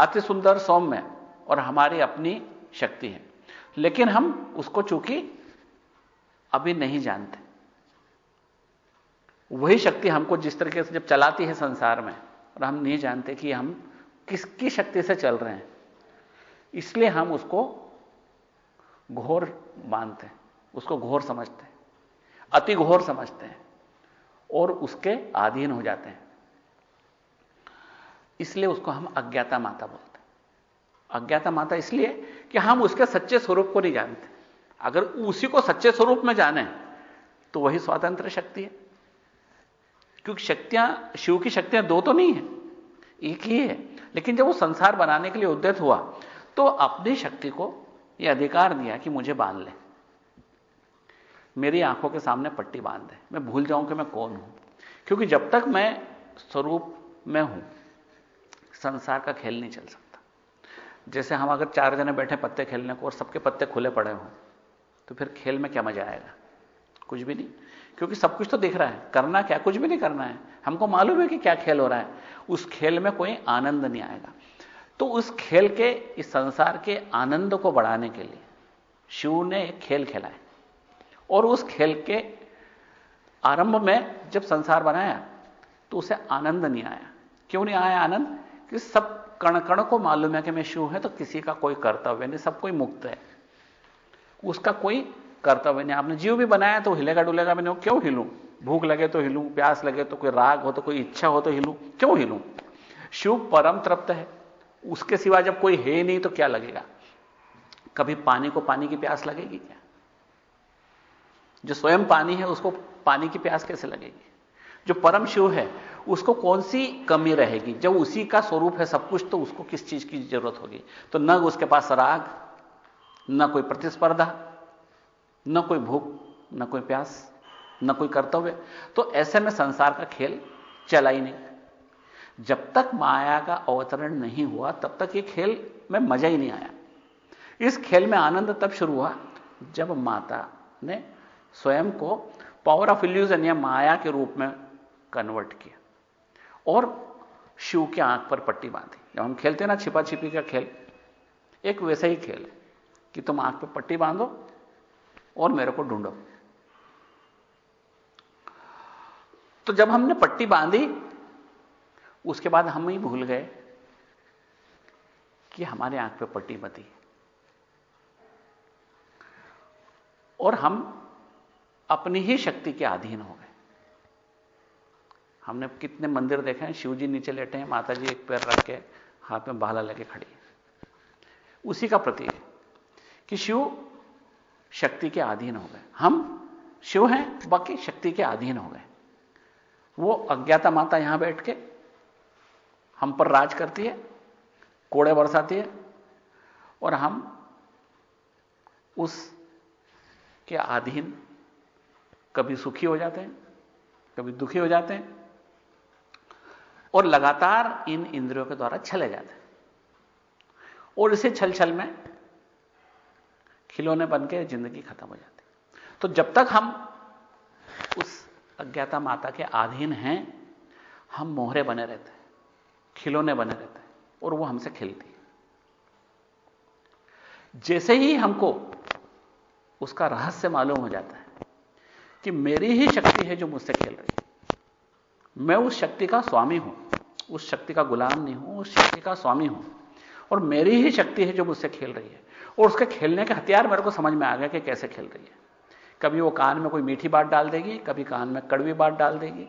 अति सुंदर सौम्य और हमारी अपनी शक्ति है। लेकिन हम उसको चूँकि अभी नहीं जानते। वही शक्ति हमको जिस तरीके से जब चलाती है संसार में, और हम नहीं जानते कि हम किसकी शक्ति से चल रहे हैं, इसलिए हम उसको घोर मानते हैं, उसको घोर समझते हैं, अति घोर समझते हैं, और उसके अधीन हो जाते हैं। इसलिए उसको हम अज्ञाता माता बोलते हैं। अज्ञाता माता इसलिए कि हम उसके सच्चे स्वरूप को नहीं जानते। अगर उसी को सच्चे स्वरूप में जाने तो वही स्वतंत्र शक्ति है। क्योंकि शक्तियाँ, शिव की शक्तियाँ दो तो नहीं है, एक ही है। लेकिन जब वो संसार बनाने के लिए उद्यत हुआ तो अपनी शक्ति को यह अधिकार दिया कि मुझे बाँध ले। मेरी आँखों के सामने पट्टी बाँध दे। मैं भूल जाऊँ कि मैं कौन हूँ। क्योंकि जब तक मैं स्वरूप में हूँ संसार का खेल नहीं चल सकता। जैसे हम अगर चार जने बैठे पत्ते खेलने को और सबके पत्ते खुले पड़े हों तो फिर खेल में क्या मज़ा आएगा? कुछ भी नहीं। क्योंकि सब कुछ तो दिख रहा है। करना क्या? कुछ भी नहीं करना है। हमको मालूम है कि क्या खेल हो रहा है। उस खेल में कोई आनंद नहीं आएगा। तो उस खेल के, इस संसार के आनंद को बढ़ाने के लिए शिव ने एक खेल खेला है। और उस खेल के आरंभ में जब संसार बनाया तो उसे आनंद नहीं आया। क्यों नहीं आया आनंद? कि सब कण कण को मालूम है कि मैं शिव है तो किसी का कोई कर्तव्य नहीं, सब कोई मुक्त है। उसका कोई कर्तव्य नहीं। आपने जीव भी बनाया तो हिलेगा डुलेगा मैंने क्यों हिलूं? भूख लगे तो हिलूं, प्यास लगे तो कोई राग हो तो कोई इच्छा हो तो हिलूं, क्यों हिलूं? शिव परम तृप्त है। उसके सिवा जब कोई है नहीं तो क्या लगेगा? कभी पानी को पानी की प्यास लगेगी क्या? जो स्वयं पानी है, उसको पानी की प्यास कैसे लगेगी? जो परम शिव है उसको कौन सी कमी रहेगी? जब उसी का स्वरूप है सब कुछ तो उसको किस चीज़ की ज़रूरत होगी? तो न उसके पास राग, न कोई प्रतिस्पर्धा, न कोई भूख, न कोई प्यास, न कोई कर्तव्य। तो ऐसे में संसार का खेल चला ही नहीं। जब तक माया का अवतरण नहीं हुआ, तब तक ये खेल में मज़ा ही नहीं आया। इस खेल में आनंद तब शुरू हुआ, जब माता ने स्वयं को पावर ऑफ़ इल्यूजन या माया के रूप में कन्वर्ट किया। और शिव के आँख पर पट्टी बांधी। जब हम खेलते ना छिपा छिपी का खेल, एक वैसा ही खेल है कि तुम आँख पर पट्टी बांधो और मेरे को ढूंढो। तो जब हमने पट्टी बांधी, उसके बाद हम ही भूल गए कि हमारे आँख पे पट्टी बती और हम अपनी ही शक्ति के अधीन हो गए। हमने कितने मंदिर देखे हैं शिव जी नीचे लेटे हैं माता जी एक पैर रख के हाथ में बाला लेके खड़ी उसी का प्रतीक है कि शिव शक्ति के अधीन हो गए। हम शिव हैं, बाकी शक्ति के अधीन हो गए। वो अज्ञाता माता यहाँ बैठ के हम पर राज करती है, कोड़े बरसाती है, और हम उस के अधीन कभी सुखी हो जाते हैं, कभी दुखी हो जाते हैं और लगातार इन इंद्रियों के द्वारा छले जाते हैं। और इसे छल छल में खिलौने बन के ज़िंदगी खत्म हो जाती तो जब तक हम उस अज्ञाता माता के अधीन हैं, हम मोहरे बने रहते हैं, खिलौने बने रहते हैं और वो हमसे खिलती जैसे ही हमको उसका रहस्य मालूम हो जाता है कि मेरी ही शक्ति है जो मुझसे खेल रही है। मैं उस शक्ति का स्वामी हूँ, उस शक्ति का गुलाम नहीं हूँ, उस शक्ति का स्वामी हूँ। और मेरी ही शक्ति है जो मुझसे खेल रही है। और उसके खेलने के हथियार मेरे को समझ में आ गया कि कैसे खेल रही है। कभी वो कान में कोई मीठी बात डाल देगी, कभी कान में कड़वी बात डाल देगी,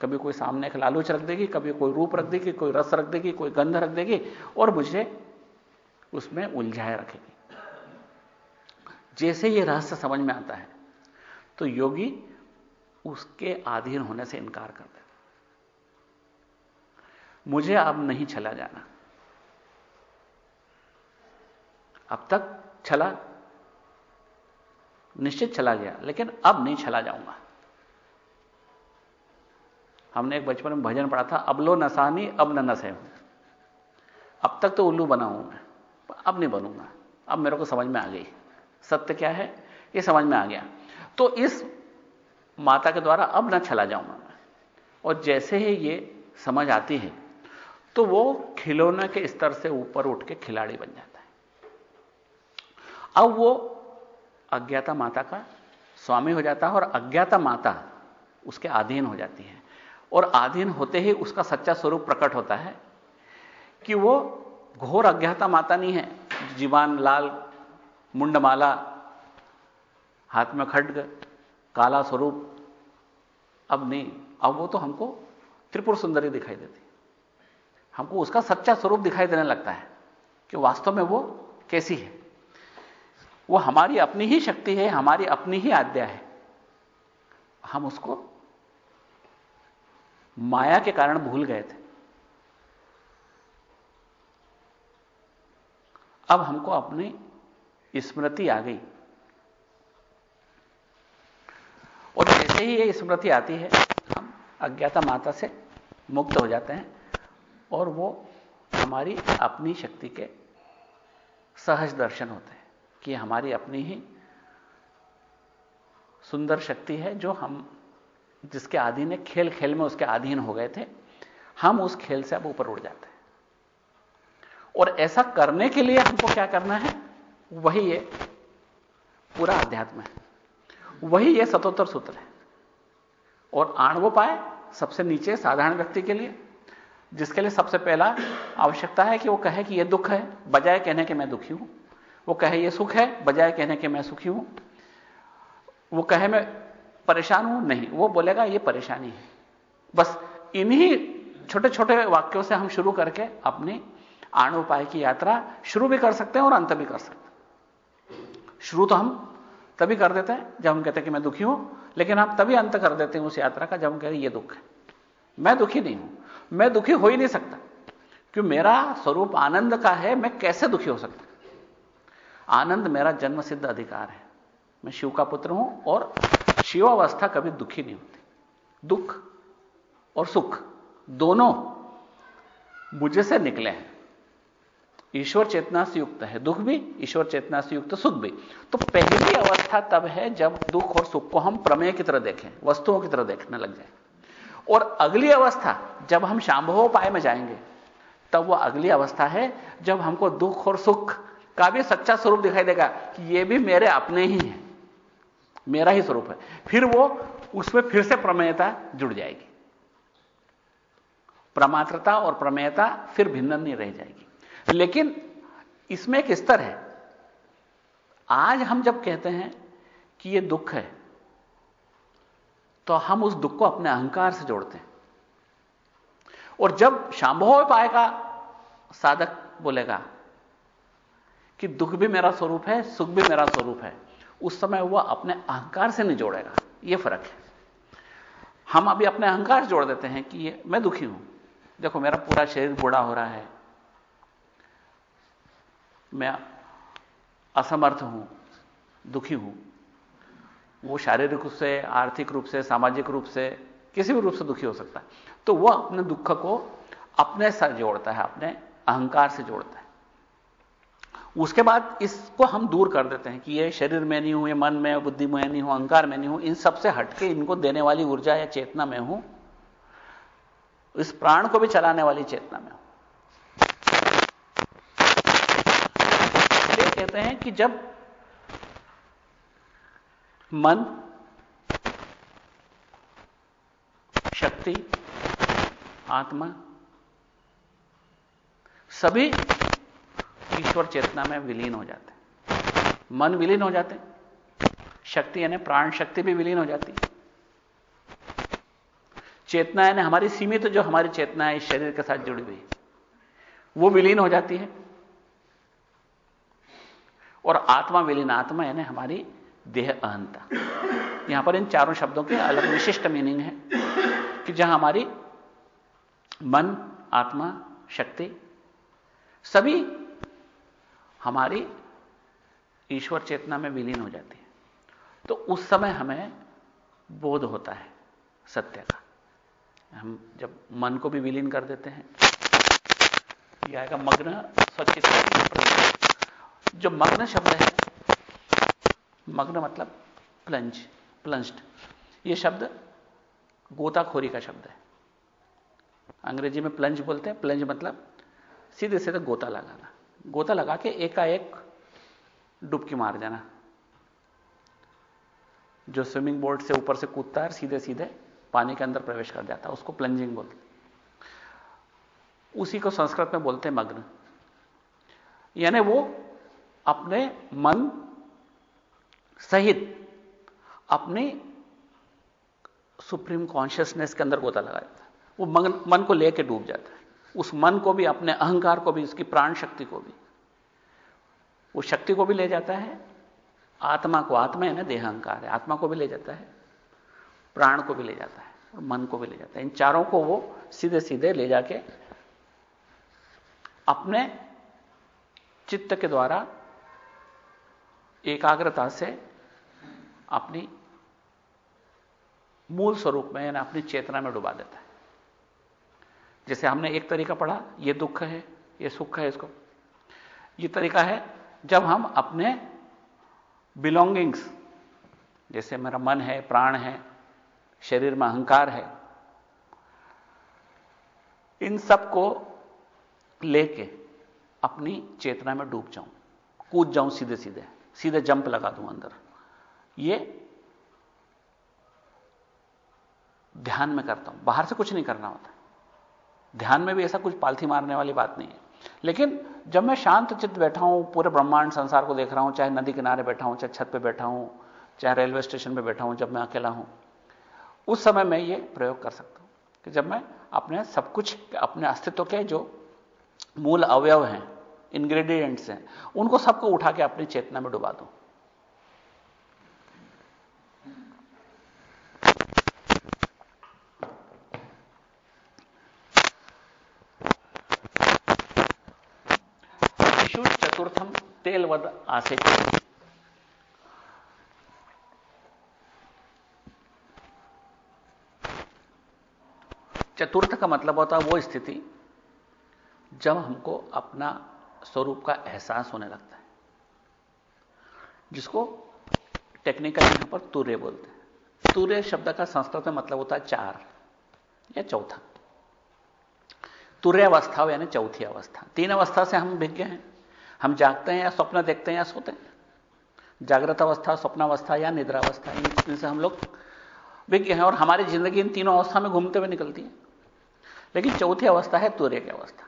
कभी कोई सामने एक लालूच रख देगी, कभी कोई रूप रख देगी, कोई रस रख देगी, कोई गंध रख देगी, और मुझे उसमें उलझाए रखेगी। जैसे ये रहस्य समझ में आता है तो योगी उसके अधीन होने से इनकार कर देता मुझे अब नहीं चला जाना। अब तक चला, निश्चित चला गया, लेकिन अब नहीं चला जाऊँगा। हमने एक बचपन में भजन पढ़ा था, अब लो नसानी, अब न नसे अब तक तो उल्लू बना हूँ मैं, अब नहीं बनूँगा। अब मेरे को समझ में आ गई। सत्य क्या है? ये समझ में आ गया। तो इस माता के द्वारा अब ना चला जाऊँगा मैं। और जैसे ही ये समझ आती है तो वो खिलौने के स्तर से ऊपर उठ के खिलाड़ी बन जाता है। अब वो अज्ञाता माता का स्वामी हो जाता है और अज्ञाता माता उसके अधीन हो जाती है। और अधीन होते ही उसका सच्चा स्वरूप प्रकट होता है कि वो घोर अज्ञाता माता नहीं है। जीवान, लाल, मुंडमाला, हाथ में खड्ग, काला स्वरूप, अब नहीं। अब वो तो हमको त्रिपुर सुंदरी दिखाई देती हमको उसका सच्चा स्वरूप दिखाई देने लगता है कि वास्तव में वो कैसी है। वो हमारी अपनी ही शक्ति है, हमारी अपनी ही आज्ञा है। हम उसको माया के कारण भूल गए थे। अब हमको अपनी स्मृति आ गई। और जैसे ही ये स्मृति आती है, हम अज्ञाता माता से मुक्त हो जाते हैं। और वो हमारी अपनी शक्ति के सहज दर्शन होते हैं कि हमारी अपनी ही सुंदर शक्ति है जो हम जिसके आधीन है, खेल खेल में उसके अधीन हो गए थे, हम उस खेल से अब ऊपर उड़ जाते हैं। और ऐसा करने के लिए हमको क्या करना है? वही ये पूरा अध्यात्म है। वही ये सतोत्तर सूत्र है। और आणवोपाय सबसे नीचे साधारण व्यक्ति के लिए जिसके लिए सबसे पहला आवश्यकता है कि वो कहे कि ये दुख है, बजाय कहने के मैं दुखी हूँ। वो कहे ये सुख है, बजाय कहने के मैं सुखी हूँ। वो कहे मैं परेशान हूँ, नहीं। वो बोलेगा, ये परेशानी है। बस इन्हीं छोटे छोटे वाक्यों से हम शुरू करके अपनी आण उपाय की यात्रा शुरू भी कर सकते हैं और अंत भी कर सकते हैं। शुरू तो हम तभी कर देते हैं जब हम कहते हैं कि मैं दुखी हूँ, लेकिन हम तभी अंत कर देते हैं उस यात्रा का जब हम कह रहे हैं ये दुख है। मैं दुखी नहीं हूँ। मैं दुखी हो ही नहीं सकता। क्योंकि मेरा स्वरूप आनंद का है, मैं कैसे दुखी हो सकता? आनंद मेरा जन्म सिद्ध अधिकार है। मैं शिव का पुत्र हूँ और शिवावस्था कभी दुखी नहीं होती। दुख और सुख दोनों मुझे से निकले हैं। ईश्वर चेतना से युक्त है। दुख भी, ईश्वर चेतना से युक्त, सुख भी। तो पहली अवस्था तब है जब दुख और सुख को हम प्रमेय की तरह देखें, वस्तुओं की तरह देखने लग जाए। और अगली अवस्था, जब हम शांभव उपाय में जाएँगे, तब वह अगली अवस्था है, जब हमको दुख और सुख का भी सच्चा स्वरूप दिखाई देगा कि ये भी मेरे अपने ही है। मेरा ही स्वरूप है। फिर वो उसमें फिर से प्रमेयता जुड़ जाएगी। प्रमात्रता और प्रमेयता फिर भिन्न नहीं रह जाएगी। लेकिन इसमें एक स्तर है। आज हम जब कहते हैं कि यह दुख है तो हम उस दुख को अपने अहंकार से जोड़ते हैं। और जब शांभव पाएगा, साधक बोलेगा कि दुख भी मेरा स्वरूप है, सुख भी मेरा स्वरूप है। उस समय वह अपने अहंकार से नहीं जोड़ेगा। यह फ़र्क है। हम अभी अपने अहंकार जोड़ देते हैं कि ये, मैं दुखी हूँ। देखो, मेरा पूरा शरीर बूढ़ा हो रहा है। मैं असमर्थ हूँ, दुखी हूँ। वो शारीरिक रूप से, आर्थिक रूप से, सामाजिक रूप से, किसी भी रूप से दुखी हो सकता है। तो वह अपने दुख को अपने साथ जोड़ता है, अपने अहंकार से जोड़ता है। उसके बाद इसको हम दूर कर देते हैं कि ये शरीर में नहीं हूँ, ये मन में बुद्धि में नहीं हूँ, अहंकार में नहीं हूँ, इन सबसे हटके इनको देने वाली ऊर्जा या चेतना में हूँ। इस प्राण को भी चलाने वाली चेतना में हूँ। कहते हैं कि जब मन, शक्ति, आत्मा, सभी ईश्वर चेतना में विलीन हो जाते हैं। मन विलीन हो जाते हैं। शक्ति यानी प्राण शक्ति भी विलीन हो जाती है। चेतना यानी हमारी सीमित तो जो हमारी चेतना है, इस शरीर के साथ जुड़ी हुई वो विलीन हो जाती है। और आत्मा विलीन, आत्मा यानी हमारी देह अहंता। यहाँ पर इन चारों शब्दों के अलग विशिष्ट मीनिंग है कि जहाँ हमारी मन, आत्मा, शक्ति सभी हमारी ईश्वर चेतना में विलीन हो जाती है। तो उस समय हमें बोध होता है सत्य का। हम जब मन को भी विलीन कर देते हैं, यह आएगा मग्न स्वचित जो मग्न शब्द है मग्न मतलब प्लंज प्लंज्ड यह शब्द गोताखोरी का शब्द है। अंग्रेज़ी में प्लंज बोलते हैं। प्लंज मतलब सीधे सीधे गोता लगाना। गोता लगा के एकाएक डुबकी मार जाना। जो स्विमिंग बोर्ड से ऊपर से कूदता है सीधे सीधे पानी के अंदर प्रवेश कर जाता है, उसको प्लंजिंग बोलते उसी को संस्कृत में बोलते हैं मग्न। यानी वो अपने मन सहित अपने सुप्रीम कॉन्शियसनेस के अंदर गोता लगा जाता है। वो मन, मन को लेकर डूब जाता है। उस मन को भी अपने अहंकार को भी उसकी प्राण शक्ति को भी। वो शक्ति को भी ले जाता है। आत्मा को आत्मा है ना देह अहंकार है। आत्मा को भी ले जाता है। प्राण को भी ले जाता है और मन को भी ले जाता है। इन चारों को वो सीधे सीधे ले जाके अपने चित्त के द्वारा एकाग्रता से अपनी मूल स्वरूप में, यानी अपनी चेतना में डुबा देता है। जैसे हमने एक तरीका पढ़ा, ये दुख है, ये सुख है इसको। ये तरीका है, जब हम अपने बिलोंगिंग्स जैसे मेरा मन है, प्राण है, शरीर में अहंकार है, इन सबको लेके अपनी चेतना में डूब जाऊँ। कूद जाऊँ सीधे सीधे सीधे जंप लगा दूँ अंदर। ये ध्यान में करता हूँ। बाहर से कुछ नहीं करना होता। ध्यान में भी ऐसा कुछ पालथी मारने वाली बात नहीं है। लेकिन जब मैं शांत चित्त बैठा हूँ, पूरे ब्रह्मांड संसार को देख रहा हूँ, चाहे नदी किनारे बैठा हूँ, चाहे छत पे बैठा हूँ, चाहे रेलवे स्टेशन पे बैठा हूँ, जब मैं अकेला हूँ, उस समय मैं ये प्रयोग कर सकता हूँ कि जब मैं अपने सब कुछ, अपने अस्तित्व के जो मूल अवयव हैं इंग्रेडिएंट्स हैं, उनको सबको उठा के अपनी चेतना में डुबा दूँ। तेलवद आसे। चतुर्थ का मतलब होता है वो स्थिति जब हमको अपना स्वरूप का एहसास होने लगता है, जिसको टेक्निकल यहाँ पर तूर्य बोलते हैं। तूर्य शब्द का संस्कृत में मतलब होता है चार या चौथा। तुर्य अवस्था यानी चौथी अवस्था। तीन अवस्था से हम विज्ञ हैं। हम जागते हैं या स्वप्न देखते हैं या सोते हैं। जागृत अवस्था स्वप्नावस्था या निद्रावस्था इनसे हम लोग विज्ञ हैं और हमारी ज़िंदगी इन तीनों अवस्था में घूमते हुए निकलती है। लेकिन चौथी अवस्था है तूर्य की अवस्था।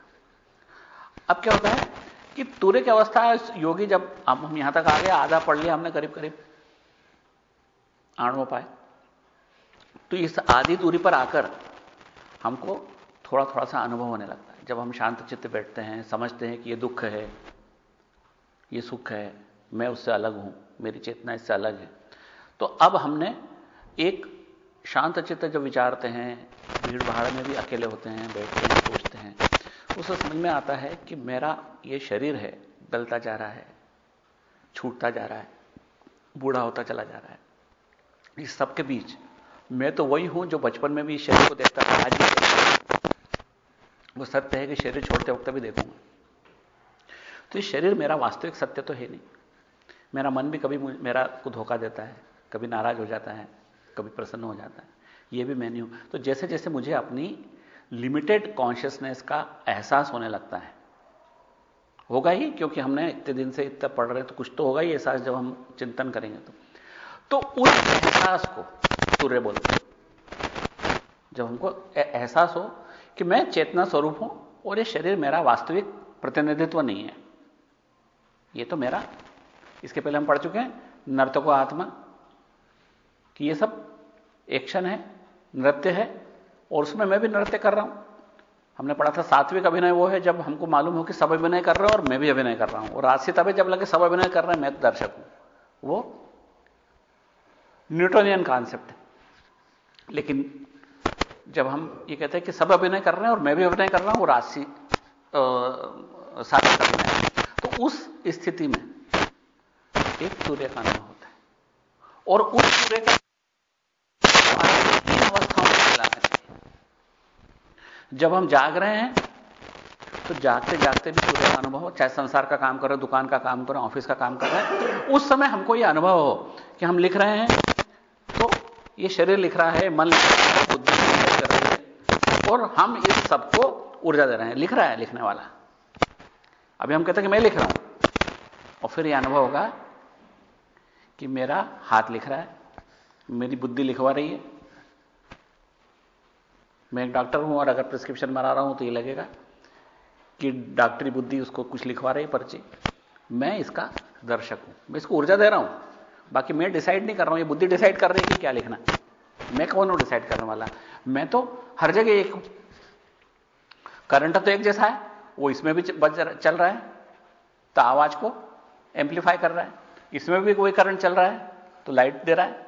अब क्या होता है कि तूर्य की अवस्था, योगी जब, अब हम यहाँ तक आ गए, आधा पढ़ लिया हमने करीब करीब आणोपाय तो इस आधी दूरी पर आकर हमको थोड़ा थोड़ा सा अनुभव होने लगता है। जब हम शांत चित्त बैठते हैं, समझते हैं कि ये दुख है ये सुख है, मैं उससे अलग हूँ, मेरी चेतना इससे अलग है। तो अब हमने एक शांत चित्त जब विचारते हैं, भीड़ भाड़ में भी अकेले होते हैं, बैठते हैं, सोचते हैं, उसे समझ में आता है कि मेरा ये शरीर है गलता जा रहा है, छूटता जा रहा है, बूढ़ा होता चला जा रहा है। इस सबके बीच मैं तो वही हूँ जो बचपन में भी इस शरीर को देखता था, आज भी वो सत्य है कि शरीर छोड़ते वक्त भी देखूँगा। तो ये शरीर मेरा वास्तविक सत्य तो है नहीं। मेरा मन भी कभी मेरा को धोखा देता है, कभी नाराज़ हो जाता है, कभी प्रसन्न हो जाता है। ये भी मैं नहीं हूँ। तो जैसे जैसे मुझे अपनी लिमिटेड कॉन्शियसनेस का एहसास होने लगता है, होगा ही, क्योंकि हमने इतने दिन से इतना पढ़ रहे तो कुछ तो होगा ही एहसास जब हम चिंतन करेंगे तो। तो उस एहसास को सूर्य बोलते हैं। जब हमको एहसास हो कि मैं चेतना स्वरूप हूँ और ये शरीर मेरा वास्तविक प्रतिनिधित्व नहीं है। ये तो मेरा। इसके पहले हम पढ़ चुके हैं, नर्तको आत्मा, कि ये सब एक्शन है, नृत्य है, और उसमें मैं भी नृत्य कर रहा हूँ। हमने पढ़ा था, सात्विक अभिनय वो है, जब हमको मालूम हो कि सब अभिनय कर रहे हो और मैं भी अभिनय कर रहा हूँ। और राशि तभी जब लगे सब अभिनय कर रहे हैं, मैं तो दर्शक हूँ। वो न्यूटोनियन कॉन्सेप्ट है। लेकिन जब हम ये कहते हैं कि सब अभिनय कर रहे हैं और मैं भी अभिनय कर रहा हूँ वो राशि सात्विक अभिनय। उस स्थिति में एक सूर्य का अनुभव होता है। और उस सूर्य का जब हम जाग रहे हैं तो जागते जागते भी सूर्य का अनुभव हो, चाहे संसार का काम करो दुकान का काम करो ऑफ़िस का काम कर रहे हैं, उस समय हमको यह अनुभव हो कि हम लिख रहे हैं तो ये शरीर लिख रहा है, मन लिख रहा है, बुद्धि कर रही है, और हम इस सबको ऊर्जा दे रहे हैं, लिख रहा है लिखने वाला। अभी हम कहते हैं कि मैं लिख रहा हूँ। और फिर यह अनुभव होगा कि मेरा हाथ लिख रहा है, मेरी बुद्धि लिखवा रही है। मैं एक डॉक्टर हूँ और अगर प्रिस्क्रिप्शन बना रहा हूँ तो ये लगेगा कि डॉक्टरी बुद्धि उसको कुछ लिखवा रही है, पर्ची। मैं इसका दर्शक हूँ। मैं इसको ऊर्जा दे रहा हूँ। बाकी मैं डिसाइड नहीं कर रहा हूँ, ये बुद्धि डिसाइड कर रही है कि क्या लिखना मैं कौन हूँ डिसाइड करने वाला? मैं तो हर जगह एक हूँ। करंट तो एक जैसा है। वो इसमें भी चल रहा है तो आवाज़ को एम्पलीफाई कर रहा है। इसमें भी कोई करंट चल रहा है तो लाइट दे रहा है।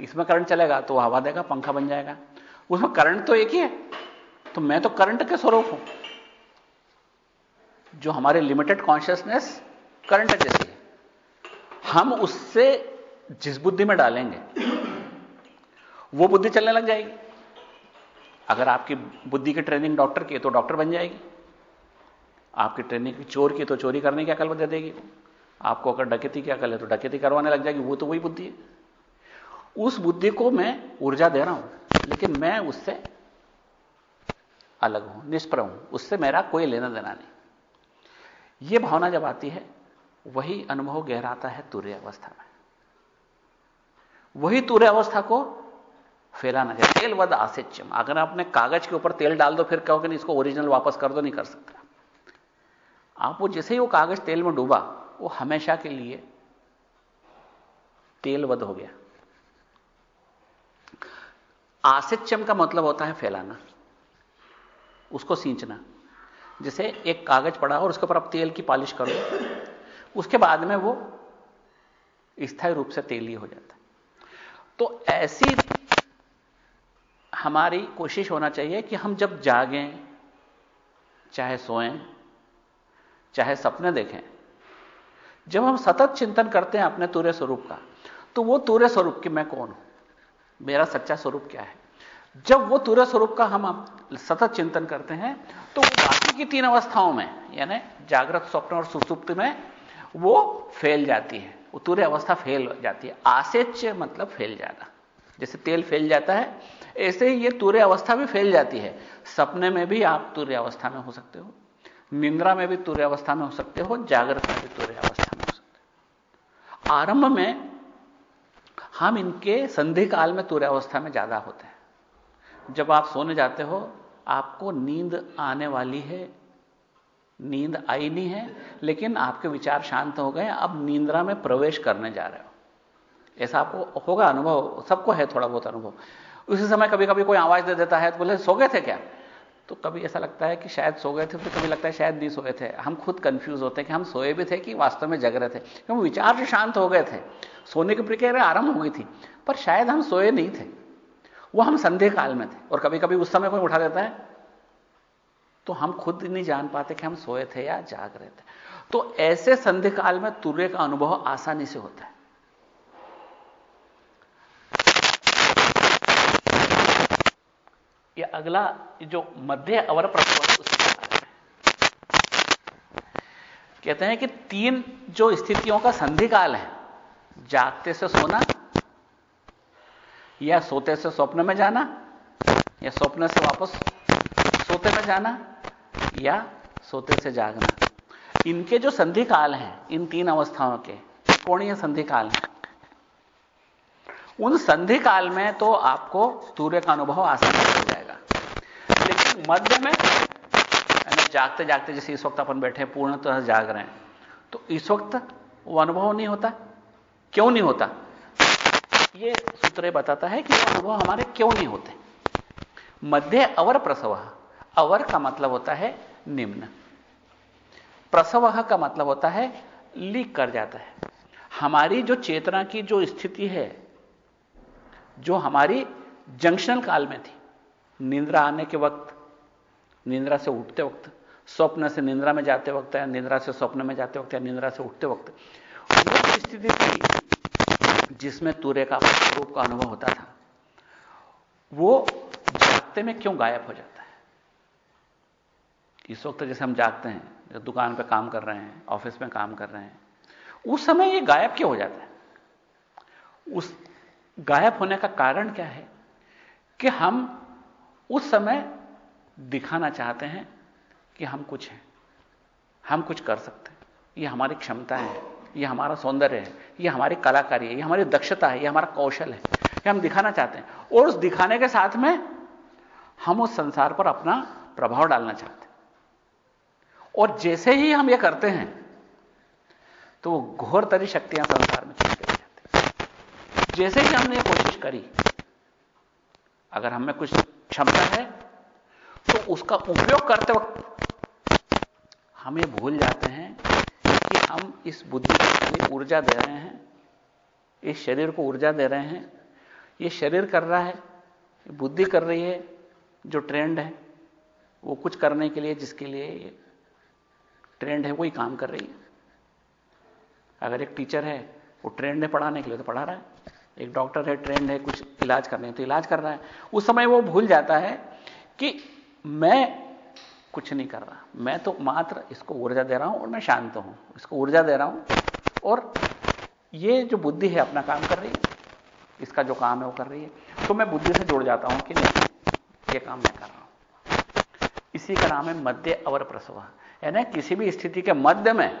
इसमें करंट चलेगा तो हवा देगा, पंखा बन जाएगा। उसमें करंट तो एक ही है तो मैं तो करंट के स्वरूप हूँ। जो हमारे लिमिटेड कॉन्शियसनेस करंट जैसी। है हम उससे जिस बुद्धि में डालेंगे, वो बुद्धि चलने लग जाएगी। अगर आपकी बुद्धि की ट्रेनिंग डॉक्टर की है तो डॉक्टर बन जाएगी। आपकी ट्रेनिंग चोर की तो चोरी करने की अकल दे देगी। आपको अगर डकैती की अकल है तो डकैती करवाने लग जाएगी, वो तो वही बुद्धि है। उस बुद्धि को मैं ऊर्जा दे रहा हूँ, लेकिन मैं उससे अलग हूँ, निष्प्र हूँ, उससे मेरा कोई लेना देना नहीं। यह भावना जब आती है, वही अनुभव गहराता है तुर्य अवस्था में। वही तुर्य अवस्था को फैलाना चाहिए। तेल वद आसिच्यम। अगर आपने कागज़ के ऊपर तेल डाल दो, फिर कहोगे नहीं, इसको ओरिजिनल वापस कर दो, नहीं कर सकता। आप वो जैसे ही वो कागज़ तेल में डूबा, वो हमेशा के लिए तेलवध हो गया। आसिच्यम का मतलब होता है फैलाना, उसको सींचना। जैसे एक कागज़ पड़ा और उसके ऊपर आप तेल की पॉलिश करो, उसके बाद में वो स्थायी रूप से तेली हो जाता है। तो ऐसी हमारी कोशिश होना चाहिए कि हम जब जागें, चाहे सोएँ चाहे सपने देखें। जब हम सतत चिंतन करते हैं अपने तूर्य स्वरूप का तो वो तूर्य स्वरूप की मैं कौन हूँ? मेरा सच्चा स्वरूप क्या है? जब वो तूर्य स्वरूप का हम सतत चिंतन करते हैं तो बाकी की तीन अवस्थाओं में, यानी जागृत स्वप्न और सुसुप्त में, वो फैल जाती है। वो तुरय अवस्था फैल जाती है। आसेच्य मतलब फैल जाना। जैसे तेल फैल जाता है, ऐसे ही ये तूर्य अवस्था भी फैल जाती है। सपने में भी आप तुरय अवस्था में हो सकते हो। निंद्रा में भी तुरय अवस्था में हो सकते हो, जागृत में भी तुरय अवस्था में हो सकते हो। आरंभ में हम इनके संधि काल में तुरय अवस्था में ज़्यादा होते हैं। जब आप सोने जाते हो, आपको नींद आने वाली है, नींद आई नहीं है, लेकिन आपके विचार शांत हो गए, अब नींद्रा में प्रवेश करने जा रहे हो। ऐसा आपको होगा अनुभव, सबको है थोड़ा बहुत अनुभव। उसी समय कभी कभी कोई आवाज़ दे देता है तो बोले, सो गए थे क्या? तो कभी ऐसा लगता है कि शायद सो गए थे तो कभी लगता है शायद नहीं सोए थे। हम खुद कंफ्यूज होते हैं कि हम सोए भी थे कि वास्तव में जग रहे थे। क्योंकि विचार से शांत हो गए थे। सोने की प्रक्रिया आरंभ हो गई थी। पर शायद हम सोए नहीं थे। वो हम संदेह काल में थे। और कभी कभी उस समय कोई उठा देता है तो हम खुद नहीं जान पाते कि हम सोए थे या जाग रहे थे। तो ऐसे संध्या काल में तुर्य का अनुभव आसानी से होता है। ये अगला जो मध्य अवर प्रसव कहते हैं कि तीन जो स्थितियों का संधि काल है, जागते से सोना, या सोते से स्वप्न में जाना, या स्वप्न से वापस सोते में जाना, या सोते से जागना। इनके जो संधि काल हैं, इन तीन अवस्थाओं के कोणीय संधि काल हैं। उन संधि काल में तो आपको सूर्य का अनुभव आ सकता हो। मध्य में, यानी जागते जागते जैसे इस वक्त अपन बैठे पूर्ण पूर्णतः जाग रहे हैं। तो इस वक्त वो अनुभव नहीं होता। क्यों नहीं होता? ये सूत्र बताता है कि अनुभव हमारे क्यों नहीं होते? मध्य अवर प्रसव, अवर का मतलब होता है निम्न। प्रसव का मतलब होता है लीक कर जाता है। हमारी जो चेतना की जो स्थिति है, जो हमारी जंक्शनल काल में थी, निंद्रा आने के वक्त निंद्रा से उठते वक्त, स्वप्न से निंद्रा में जाते वक्त या निंद्रा से स्वप्न में जाते वक्त या निंद्रा से उठते वक्त, वो स्थिति थी जिसमें तूर्य का स्वरूप का अनुभव होता था। वो जागते में क्यों गायब हो जाता है? इस वक्त जैसे हम जागते हैं दुकान पर काम कर रहे हैं, ऑफ़िस में काम कर रहे हैं, उस समय ये गायब क्यों हो जाता है? उस गायब होने का कारण क्या है कि हम उस समय दिखाना चाहते हैं कि हम कुछ हैं। हम कुछ कर सकते हैं। ये हमारी क्षमता है। ये हमारा सौंदर्य है। ये हमारी कलाकारी है। ये हमारी दक्षता है। ये हमारा कौशल है। ये हम दिखाना चाहते हैं। और उस दिखाने के साथ में हम उस संसार पर अपना प्रभाव डालना चाहते हैं। और जैसे ही हम ये करते हैं तो वो घोर तरी शक्तियाँ संसार में छूट जाती जैसे ही हमने कोशिश करी, अगर हमें कुछ क्षमता है तो उसका उपयोग करते वक्त हमें भूल जाते हैं कि हम इस बुद्धि को ऊर्जा दे रहे हैं, इस शरीर को ऊर्जा दे रहे हैं। ये शरीर कर रहा है बुद्धि कर रही है, जो ट्रेंड है, वो कुछ करने के लिए, जिसके लिए ट्रेंड है, वही काम कर रही है। अगर एक टीचर है, वो ट्रेंड है पढ़ाने के लिए तो पढ़ा रहा है। एक डॉक्टर है ट्रेंड है, कुछ इलाज करने तो इलाज कर रहा है। उस समय वो भूल जाता है कि मैं कुछ नहीं कर रहा। मैं तो मात्र इसको ऊर्जा दे रहा हूँ और मैं शांत हूँ। इसको ऊर्जा दे रहा हूँ और ये जो बुद्धि है अपना काम कर रही है। इसका जो काम है वो कर रही है। तो मैं बुद्धि से जुड़ जाता हूँ कि नहीं, ये काम मैं कर रहा हूँ। इसी का नाम है मध्य अवर प्रसव। यानी किसी भी स्थिति के मध्य में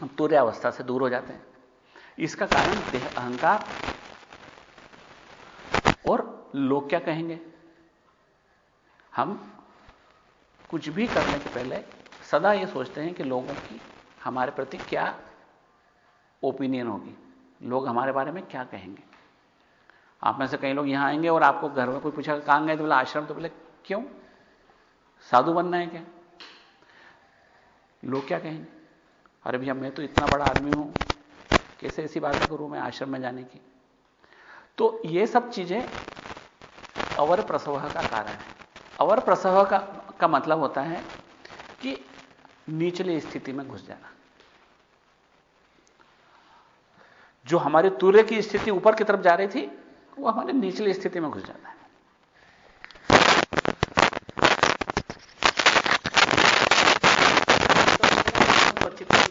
हम अवस्था से दूर हो जाते हैं। इसका कारण देह अहंकार और लोग क्या कहेंगे? हम कुछ भी करने के पहले सदा यह सोचते हैं कि लोगों की, हमारे प्रति क्या ओपिनियन होगी? लोग हमारे बारे में क्या कहेंगे? आप में से कई लोग यहाँ आएँगे और आपको घर में कोई पूछा कहाँ गए? तो बोले, आश्रम. तो बोले, क्यों? साधु बनना है क्या? लोग क्या कहेंगे? अरे भैया, मैं तो इतना बड़ा आदमी हूँ, कैसे ऐसी बातें करूँ मैं आश्रम में जाने की? तो ये सब चीज़ें अवर प्रसव का कारण है। अवर प्रसव का, का मतलब होता है कि निचली स्थिति में घुस जाना। जो हमारे तूर्य की स्थिति ऊपर की तरफ़ जा रही थी वो हमारे निचली स्थिति में घुस जाता है।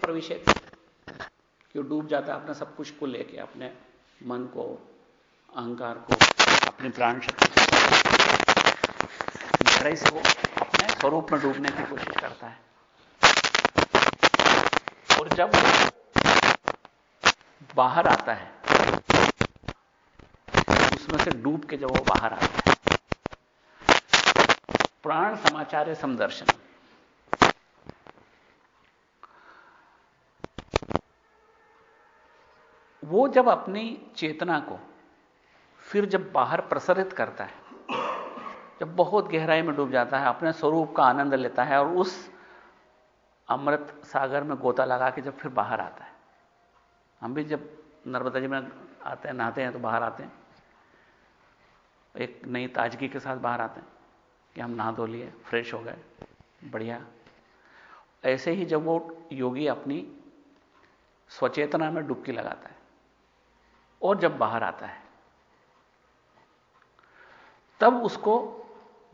विषय कि डूब जाता है अपने सब कुछ को लेके अपने मन को अहंकार को अपनी प्राण शक्ति गहराई से वो अपने स्वरूप में डूबने की कोशिश करता है। और जब बाहर आता है, उसमें से डूब के जब वो बाहर आता है, प्राण समाचार समदर्शन। वो जब अपनी चेतना को फिर जब बाहर प्रसरित करता है जब बहुत गहराई में डूब जाता है, अपने स्वरूप का आनंद लेता है और उस अमृत सागर में गोता लगा के जब फिर बाहर आता है। हम भी जब नर्मदा जी में आते हैं, नहाते हैं तो बाहर आते हैं। एक नई ताजगी के साथ बाहर आते हैं कि हम नहा धो लिए, फ्रेश हो गए, बढ़िया। ऐसे ही जब वो योगी अपनी स्वचेतना में डुबकी लगाता है और जब बाहर आता है, तब उसको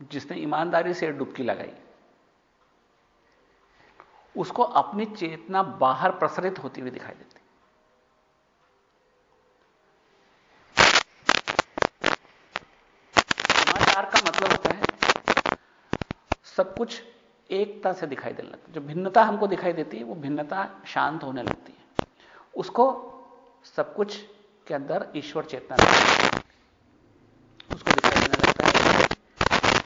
जिसने ईमानदारी से डुबकी लगाई, उसको अपनी चेतना बाहर प्रसरित होती हुई दिखाई देती। का मतलब होता है, सब कुछ एकता से दिखाई देने लगता है। जो भिन्नता हमको दिखाई देती है, वो भिन्नता शांत होने लगती है। उसको सब कुछ के अंदर ईश्वर चेतना उसको दिखाई देने लगता है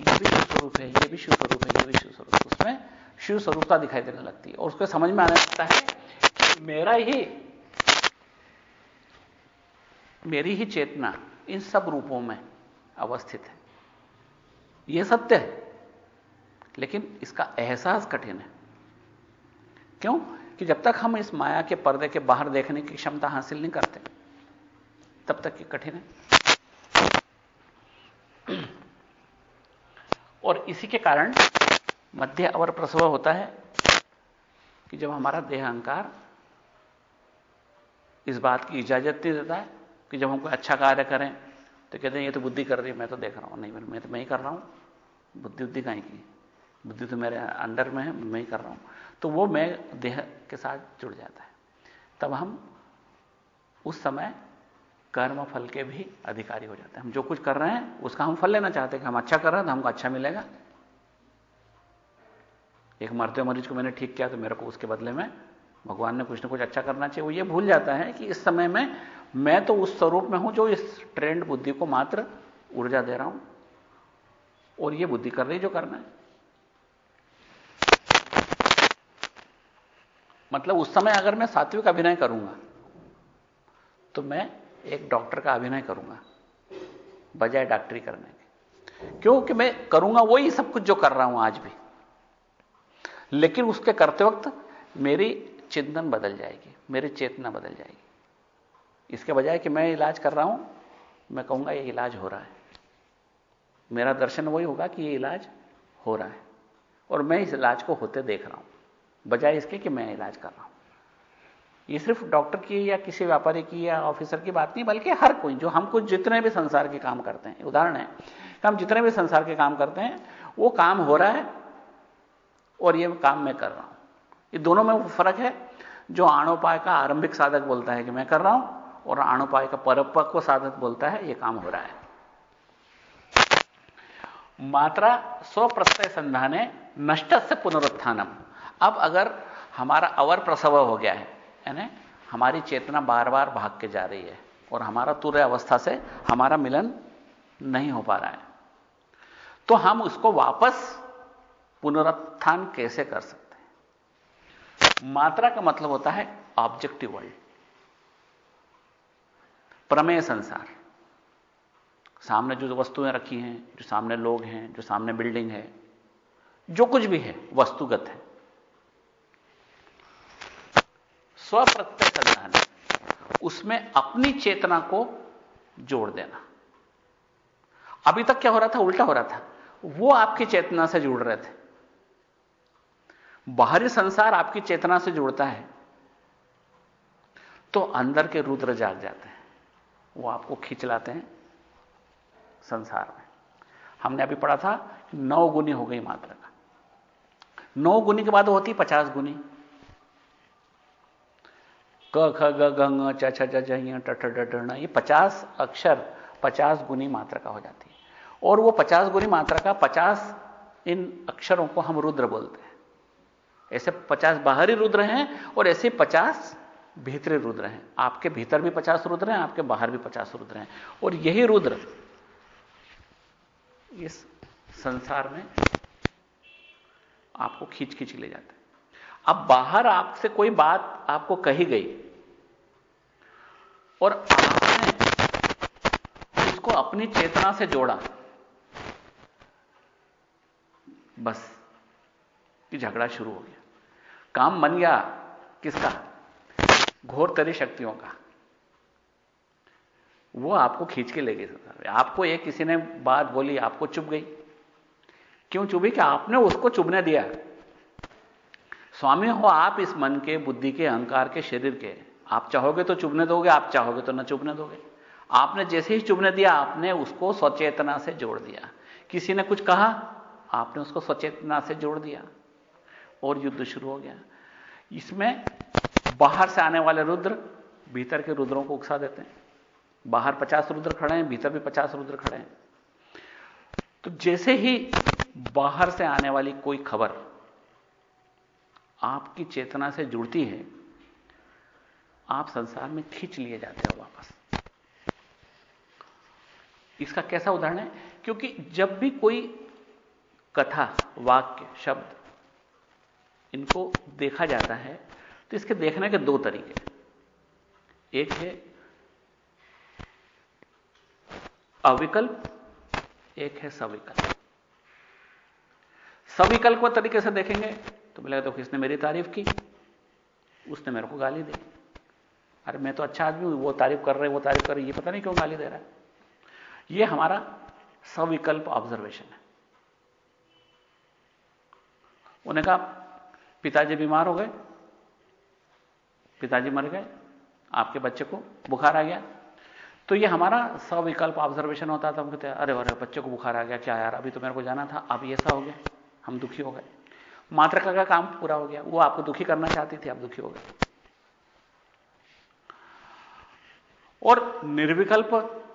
ये भी शिव स्वरूप है, ये भी शिव स्वरूप है, ये भी शिव स्वरूप उसमें शिव स्वरूपता दिखाई देने लगती है। और उसको समझ में आने लगता है कि मेरा ही, मेरी ही चेतना इन सब रूपों में अवस्थित है। यह सत्य है, लेकिन इसका एहसास कठिन है। क्यों? कि जब तक हम इस माया के पर्दे के बाहर देखने की क्षमता हासिल नहीं करते, तब तक ये कठिन है। और इसी के कारण मध्य अवर प्रसव होता है कि जब हमारा देह अहंकार इस बात की इजाज़त नहीं देता है कि जब हम कोई अच्छा कार्य करें तो कहते हैं, ये तो बुद्धि कर रही है, मैं तो देख रहा हूँ। नहीं, मैं तो मैं ही कर रहा हूँ। बुद्धि बुद्धि कहीं की? बुद्धि तो मेरे अंडर में है, मैं ही कर रहा हूँ। तो वो मैं देह के साथ जुड़ जाता है। तब हम उस समय कर्म फल के भी अधिकारी हो जाते हैं। हम जो कुछ कर रहे हैं, उसका हम फल लेना चाहते हैं कि हम अच्छा कर रहे हैं तो हमको अच्छा मिलेगा। एक मरते मरीज़ को मैंने ठीक किया तो मेरे को उसके बदले में भगवान ने कुछ ना कुछ अच्छा करना चाहिए। वो ये भूल जाता है कि इस समय में मैं तो उस स्वरूप में हूँ जो इस ट्रेंड बुद्धि को मात्र ऊर्जा दे रहा हूँ। और ये बुद्धि कर रही जो करना है। मतलब उस समय अगर मैं सात्विक अभिनय करूँगा तो मैं एक डॉक्टर का अभिनय करूँगा, बजाय डॉक्टरी करने के। क्योंकि मैं करूँगा वही सब कुछ जो कर रहा हूँ आज भी। लेकिन उसके करते वक्त मेरी चिंतन बदल जाएगी, मेरी चेतना बदल जाएगी। इसके बजाय कि मैं इलाज कर रहा हूँ, मैं कहूँगा ये इलाज हो रहा है। मेरा दर्शन वही होगा कि ये इलाज हो रहा है। और मैं इस इलाज को होते देख रहा हूँ, बजाय इसके कि मैं इलाज कर रहा हूँ। ये सिर्फ़ डॉक्टर की या किसी व्यापारी की या ऑफिसर की बात नहीं, बल्कि हर कोई, जो हम कुछ जितने भी संसार के काम करते हैं, उदाहरण है हम जितने भी संसार के काम करते हैं, वो काम हो रहा है और ये काम मैं कर रहा हूँ। ये दोनों में फ़र्क है। जो आणोपाय का आरंभिक साधक बोलता है कि मैं कर रहा हूँ, और आणोपाय का परपक्व साधक बोलता है, ये काम हो रहा है। मात्रा स्व प्रत्यय संधाने नष्ट से पुनरुत्थानम। अब अगर हमारा अवर प्रसव हो गया है यानी हमारी चेतना बार बार भाग के जा रही है और हमारा तुर्य अवस्था से हमारा मिलन नहीं हो पा रहा है। तो हम उसको वापस पुनरुत्थान कैसे कर सकते हैं? मात्रा का मतलब होता है ऑब्जेक्टिव वर्ल्ड प्रमेय संसार। सामने जो वस्तुएँ रखी हैं, जो सामने लोग हैं, जो सामने बिल्डिंग है, जो कुछ भी है, वस्तुगत है। स्वप्रत्यय संधान उसमें अपनी चेतना को जोड़ देना। अभी तक क्या हो रहा था? उल्टा हो रहा था। वो आपकी चेतना से जुड़ रहे थे। बाहरी संसार आपकी चेतना से जुड़ता है तो अंदर के रुद्र जाग जाते हैं। वो आपको खींच लाते हैं संसार में। हमने अभी पढ़ा था, नौ गुनी हो गई मात्रा का। नौ गुनी के बाद होती पचास गुनी। क, ख, ग ग च, छ ज ट ड ये पचास अक्षर, पचास गुनी मात्रा का हो जाती है। और वो पचास गुनी मात्रा का पचास इन अक्षरों को हम रुद्र बोलते हैं। ऐसे पचास बाहरी रुद्र हैं और ऐसे पचास भीतरी रुद्र हैं। आपके भीतर भी पचास रुद्र हैं, आपके बाहर भी पचास रुद्र हैं। और यही रुद्र इस संसार में आपको खींच खींच ले जाते हैं। अब बाहर आपसे कोई बात आपको कही गई और आपने उसको अपनी चेतना से जोड़ा, बस कि झगड़ा शुरू हो गया। काम बन गया किसका? घोर तरी शक्तियों का। वो आपको खींच के ले गई आपको एक किसी ने बात बोली, आपको चुप गई। क्यों चुभी कि आपने उसको चुभने दिया? स्वामी हो, आप इस मन के, बुद्धि के, अहंकार के, शरीर के। आप चाहोगे तो चुभने दोगे, आप चाहोगे तो न चुभने दोगे। आपने जैसे ही चुभने दिया, आपने उसको सचेतना से जोड़ दिया। किसी ने कुछ कहा? आपने उसको सचेतना से जोड़ दिया। और युद्ध शुरू हो गया। इसमें बाहर से आने वाले रुद्र भीतर के रुद्रों को उकसा देते हैं। बाहर पचास रुद्र खड़े हैं, भीतर भी पचास रुद्र खड़े हैं। तो जैसे ही बाहर से आने वाली कोई खबर आपकी चेतना से जुड़ती है, आप संसार में खींच लिए जाते हो वापस। इसका कैसा उदाहरण है? क्योंकि जब भी कोई कथा, वाक्य, शब्द इनको देखा जाता है तो इसके देखने के दो तरीके एक है अविकल्प, एक है सविकल्प। सविकल्प तरीके से देखेंगे तो मिलेगा तो किसने मेरी तारीफ़ की, उसने मेरे को गाली दी। अरे, मैं तो अच्छा आदमी हूँ, वो तारीफ़ कर रहे वो तारीफ़ कर रहे ये पता नहीं क्यों गाली दे रहा है। ये हमारा सविकल्प ऑब्जर्वेशन है। उन्हें कहा, पिताजी बीमार हो गए, पिताजी मर गए, आपके बच्चे को बुखार आ गया। तो ये हमारा सविकल्प ऑब्जर्वेशन होता था। हम कहते, अरे अरे, बच्चे को बुखार आ गया, क्या यार, अभी तो मेरे को जाना था, अब ऐसा हो गया, हम दुखी हो गए। मातृका का काम पूरा हो गया, वो आपको दुखी करना चाहती थी, आप दुखी हो गए। और निर्विकल्प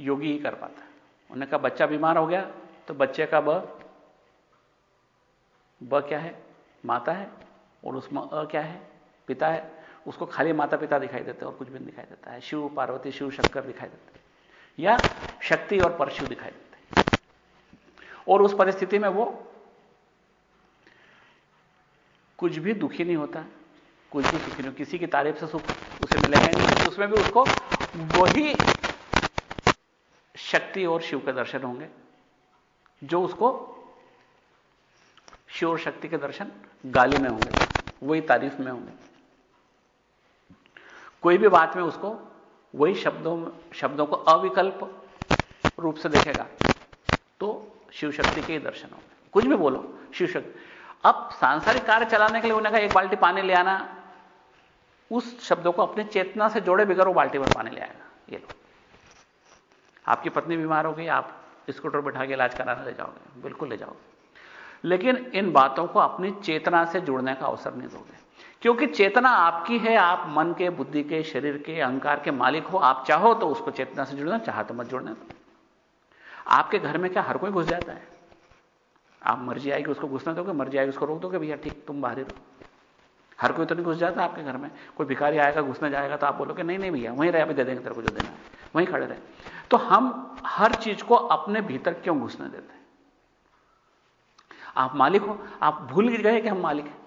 योगी ही कर पाता है। उन्होंने कहा, बच्चा बीमार हो गया तो बच्चे का ब ब क्या है? माता है, और उसमें अ क्या है? पिता है। उसको खाली माता पिता दिखाई देते हैं और कुछ भी नहीं दिखाई देता है। शिव, पार्वती, शिव, शंकर दिखाई देते या शक्ति और परशु दिखाई देते और उस परिस्थिति में वो कुछ भी दुखी नहीं होता, कुछ भी सुखी नहीं किसी की तारीफ़ से सुख उसे मिलेगा नहीं। उसमें भी उसको वही शक्ति और शिव के दर्शन होंगे, जो उसको शिव और शक्ति के दर्शन गाली में होंगे, वही तारीफ़ में होंगे। कोई भी बात में उसको वही शब्दों शब्दों को अविकल्प रूप से देखेगा तो शिव शक्ति के ही दर्शन होंगे। कुछ भी बोलो, शिव शक्ति अब सांसारिक कार्य चलाने के लिए उन्होंने कहा, एक बाल्टी पानी ले आना। उस शब्दों को अपनी चेतना से जोड़े बिगर वो बाल्टी भर पानी ले आएगा। ये लो। आपकी पत्नी बीमार हो गई, आप स्कूटर बैठा के इलाज कराने ले जाओगे। बिल्कुल ले जाओगे। लेकिन इन बातों को अपनी चेतना से जुड़ने का अवसर नहीं दोगे। क्योंकि चेतना आपकी है, आप मन के, बुद्धि के, शरीर के, अहंकार के मालिक हो। आप चाहो तो उसको चेतना से जुड़ना, चाहो तो मत जुड़ने। आपके घर में क्या हर कोई घुस जाता है? आप मर्ज़ी आएगी उसको घुसने दोगे मर्ज़ी आएगी उसको रोक दोगे? भैया, ठीक, तुम बाहर रहो हर कोई तो नहीं घुस जाता आपके घर में। कोई भिखारी आएगा, घुसने जाएगा तो आप बोलोगे, नहीं नहीं भैया, वहीं रहे, अभी दे देंगे तेरे को जो देना है। वहीं खड़े रहे। तो हम हर चीज़ को अपने भीतर क्यों घुसने देते हैं? आप मालिक हो, आप भूल गए कि हम मालिक हैं?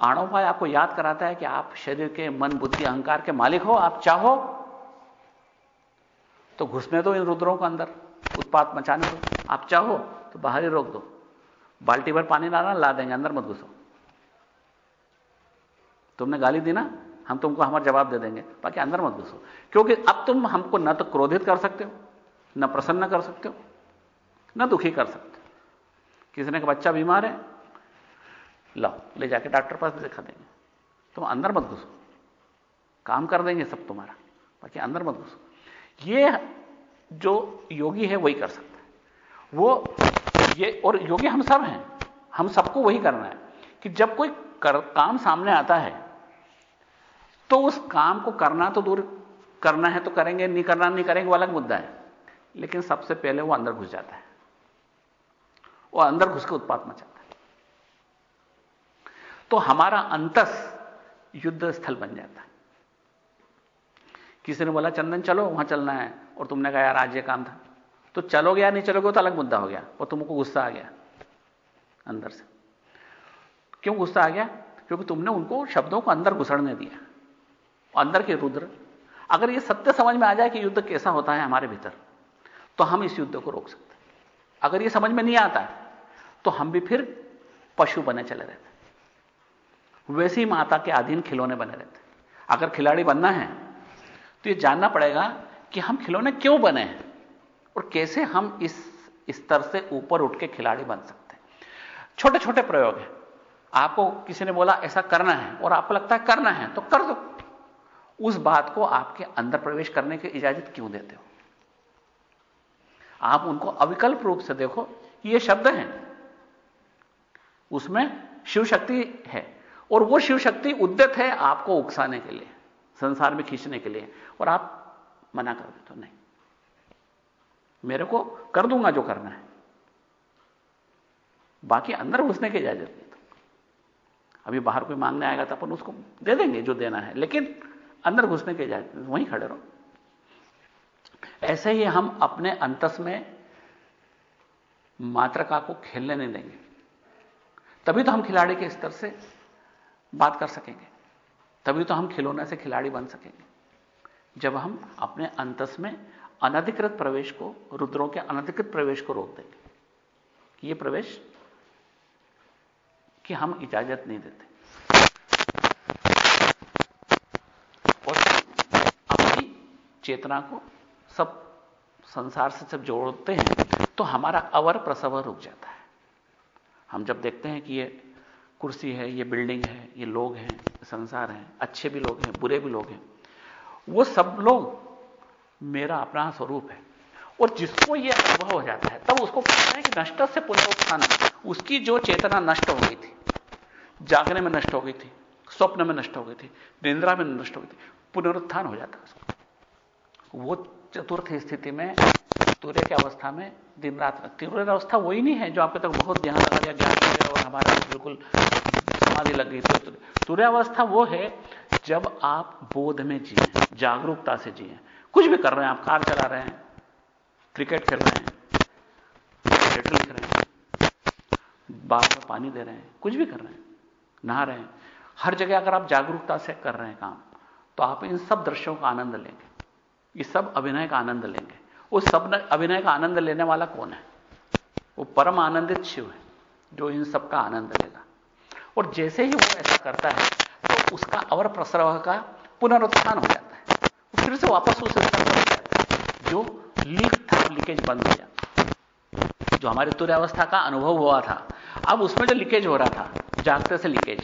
आणोपाय आपको याद कराता है कि आप शरीर के, मन, बुद्धि, अहंकार के मालिक हो, आप चाहो तो घुसने दो इन रुद्रों को अंदर, उत्पात मचाने दो। आप चाहो तो बाहर ही रोक दो। बाल्टी भर पानी लाना ला देंगे, अंदर मत घुसो। तुमने गाली दी ना, हम तुमको हमारा जवाब दे देंगे, बाकी अंदर मत घुसो। क्योंकि अब तुम हमको न तो क्रोधित कर सकते हो, न प्रसन्न कर सकते हो, न दुखी कर सकते हो। किसी ने बच्चा बीमार है। लाओ ले जाके डॉक्टर पास दिखा देंगे। तुम अंदर मत घुसो। काम कर देंगे सब तुम्हारा, बाकी अंदर मत घुसो। ये जो योगी है, वही कर सकता है। वो ये और योगी हम सब हैं। हम सबको वही करना है कि जब कोई कर, काम सामने आता है तो उस काम को करना तो दूर करना है तो करेंगे नहीं करना नहीं करेंगे वो अलग मुद्दा है। लेकिन सबसे पहले वो अंदर घुस जाता है। वो अंदर घुस के उत्पात मचाता है। तो हमारा अंतस युद्ध स्थल बन जाता है। किसी ने बोला चंदन चलो वहाँ चलना है। और तुमने कहा यार आज ये काम था। तो चलोगे या नहीं चलोगे तो अलग मुद्दा हो गया। और तुमको गुस्सा आ गया अंदर से। क्यों गुस्सा आ गया? क्योंकि तुमने उनको शब्दों को अंदर घुसड़ने दिया। अंदर के रुद्र। अगर यह सत्य समझ में आ जाए कि युद्ध कैसा होता है हमारे भीतर तो हम इस युद्ध को रोक सकते अगर यह समझ में नहीं आता तो हम भी फिर पशु बने चले रहते वैसे ही माता के अधीन खिलौने बने रहते अगर खिलाड़ी बनना है तो यह जानना पड़ेगा कि हम खिलौने क्यों बने हैं। और कैसे हम इस स्तर से ऊपर उठ के खिलाड़ी बन सकते हैं। छोटे छोटे प्रयोग हैं। आपको किसी ने बोला, ऐसा करना है, और आपको लगता है, करना है तो कर दो। उस बात को आपके अंदर प्रवेश करने की इजाज़त क्यों देते हो? आप उनको अविकल्प रूप से देखो ये शब्द हैं। उसमें शिव शक्ति है और वो शिव शक्ति उद्यत है आपको उकसाने के लिए, संसार में खींचने के लिए, और आप मना कर दे तो नहीं। मेरे को कर दूँगा जो करना है। बाकी अंदर घुसने की इजाज़त नहीं तो। अभी बाहर कोई मांगने आएगा तो अपन उसको दे देंगे जो देना है। लेकिन अंदर घुसने की इजाज़त वहीं खड़े रहो। ऐसे ही हम अपने अंतस में मात्रका को खेलने नहीं देंगे। तभी तो हम खिलाड़ी के स्तर से बात कर सकेंगे। तभी तो हम खिलौने से खिलाड़ी बन सकेंगे। जब हम अपने अंतस में अनधिकृत प्रवेश को, रुद्रों के अनधिकृत प्रवेश को रोक देंगे। कि ये प्रवेश की हम इजाज़त नहीं देते। और अपनी चेतना को सब संसार से जब जोड़ते हैं तो हमारा अवर प्रसव रुक जाता है। हम जब देखते हैं कि ये कुर्सी है, ये बिल्डिंग है, ये लोग हैं, संसार है, अच्छे भी लोग हैं, बुरे भी लोग हैं, वो सब लोग मेरा अपना स्वरूप है। और जिसको यह अनुभव हो जाता है, तब उसको कहते हैं कि नष्ट से पुनरुत्थान। उसकी जो चेतना नष्ट हो गई थी, जागने में नष्ट हो गई थी, स्वप्न में नष्ट हो गई थी, निंद्रा में नष्ट हो गई थी, पुनरुत्थान हो जाता है वो चतुर्थ स्थिति में तूर्य की अवस्था में दिन रात तीव्र अवस्था वही नहीं है जो आपके तक बहुत ध्यान लगा दिया ज्ञान और हमारा बिल्कुल समाधि लग गई तो तूर्य अवस्था वो है जब आप बोध में जिए, जागरूकता से जिए। कुछ भी कर रहे हैं, आप कार चला रहे हैं, क्रिकेट खेल रहे हैं लेटर लिख रहे हैं बाग में पानी दे रहे हैं, कुछ भी कर रहे हैं, नहा रहे हैं। हर जगह अगर आप जागरूकता से कर रहे हैं काम तो आप इन सब दृश्यों का आनंद लेंगे। इस सब अभिनय का आनंद लेंगे। उस सब अभिनय का आनंद लेने वाला कौन है? वो परम आनंदित शिव है, जो इन सब का आनंद लेगा। और जैसे ही वो ऐसा करता है तो उसका अवर प्रसरव का पुनरुत्थान हो जाता है। वो फिर से वापस उस स्तर पर जो लीक था लीकेज बंद हो जाता जो हमारी तुर्य अवस्था का अनुभव हुआ था। अब उसमें जो लीकेज हो रहा था, जागते से लीकेज,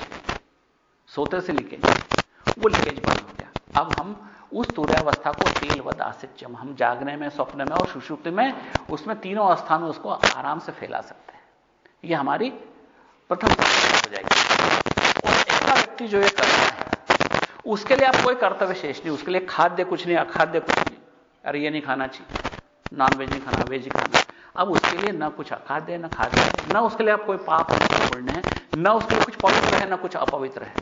सोते से लीकेज, वो लीकेज बंद हो गया। अब हम उस तुर्यावस्था को तेल तेलवद आसिच्यम हम जागने में, स्वप्न में और सुषुप्ति में, उसमें तीनों अवस्था में उसको आराम से फैला सकते हैं। यह हमारी प्रथम हो जाएगी। और ऐसा व्यक्ति जो ये करता है उसके लिए आप कोई कर्तव्य शेष नहीं, उसके लिए खाद्य कुछ नहीं, अखाद्य कुछ नहीं। अरे ये नहीं खाना चाहिए नॉन वेज नहीं खाना वेज खाना। अब उसके लिए ना कुछ अखाद्य ना खाद्य ना उसके लिए आप कोई पाप पुण्य है, ना उसके लिए कुछ पवित्र है, ना कुछ अपवित्र है।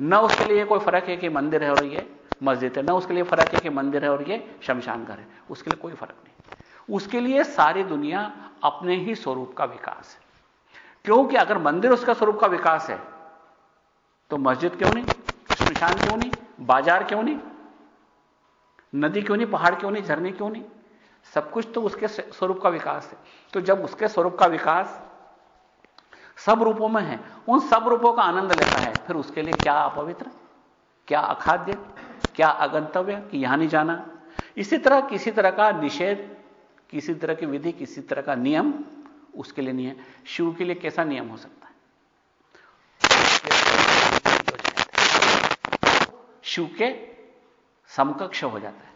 ना उसके लिए कोई फ़र्क है कि मंदिर है और ये मस्जिद है, ना उसके लिए फ़र्क है कि मंदिर है और ये शमशान घर है। उसके लिए कोई फ़र्क नहीं। उसके लिए सारी दुनिया अपने ही स्वरूप का विकास है। क्योंकि अगर मंदिर उसका स्वरूप का विकास है तो मस्जिद क्यों नहीं? शमशान क्यों नहीं? बाज़ार क्यों नहीं? नदी क्यों नहीं? पहाड़ क्यों नहीं? झरने क्यों नहीं? सब कुछ तो उसके स्वरूप का विकास है। तो जब उसके स्वरूप का विकास सब रूपों में है, उन सब रूपों का आनंद लेता है, फिर उसके लिए क्या अपवित्र, क्या अखाद्य, क्या अगंतव्य कि यहाँ नहीं जाना? इसी तरह, किसी तरह का निषेध, किसी तरह की विधि, किसी तरह का नियम उसके लिए नहीं है। शिव के लिए कैसा नियम हो सकता शिव के समकक्ष हो जाता है,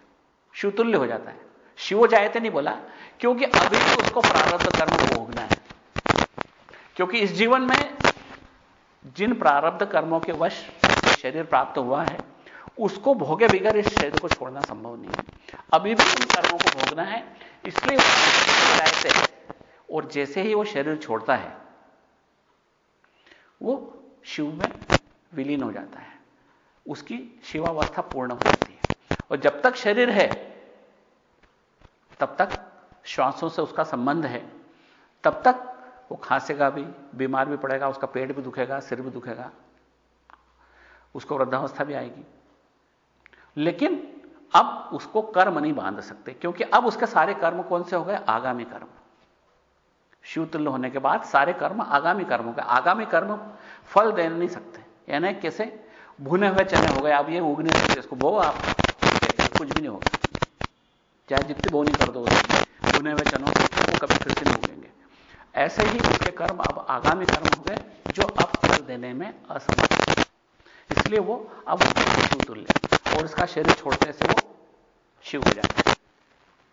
शिवतुल्य हो जाता है। शिव जायते नहीं बोला, क्योंकि अभी तो उसको प्रारब्ध कर्म भोगना है। क्योंकि इस जीवन में जिन प्रारब्ध कर्मों के वश शरीर प्राप्त हुआ है, उसको भोगे बिगर इस शरीर को छोड़ना संभव नहीं है। अभी भी उन कर्मों को भोगना है, इसलिए जायते और जैसे ही वो शरीर छोड़ता है, वो शिव में विलीन हो जाता है। उसकी शिवावस्था पूर्ण हो जाती है। और जब तक शरीर है, तब तक श्वासों से उसका संबंध है। तब तक वो खांसेगा भी, बीमार भी पड़ेगा, उसका पेट भी दुखेगा, सिर भी दुखेगा, उसको वृद्धावस्था भी आएगी। लेकिन अब उसको कर्म नहीं बाँध सकते, क्योंकि अब उसके सारे कर्म कौन से हो गए? आगामी कर्म। शिवतुल्य होने के बाद सारे कर्म आगामी कर्म हो गए। आगामी कर्म फल दे नहीं सकते। यानी कैसे? भुने हुए चने हो गए आप ये उग नहीं सकते इसको बो आप कुछ भी नहीं होगा। चाहे जितनी बोनी कर दो भुने हुए चनों वो कभी फिर से नहीं उगेंगे। ऐसे ही उसके कर्म अब आगामी कर्म हो गए, जो अब फल देने में असमर्थ इसलिए वो अब शिव तुल्य और इसका शरीर छोड़ने से वो शिव हो जाए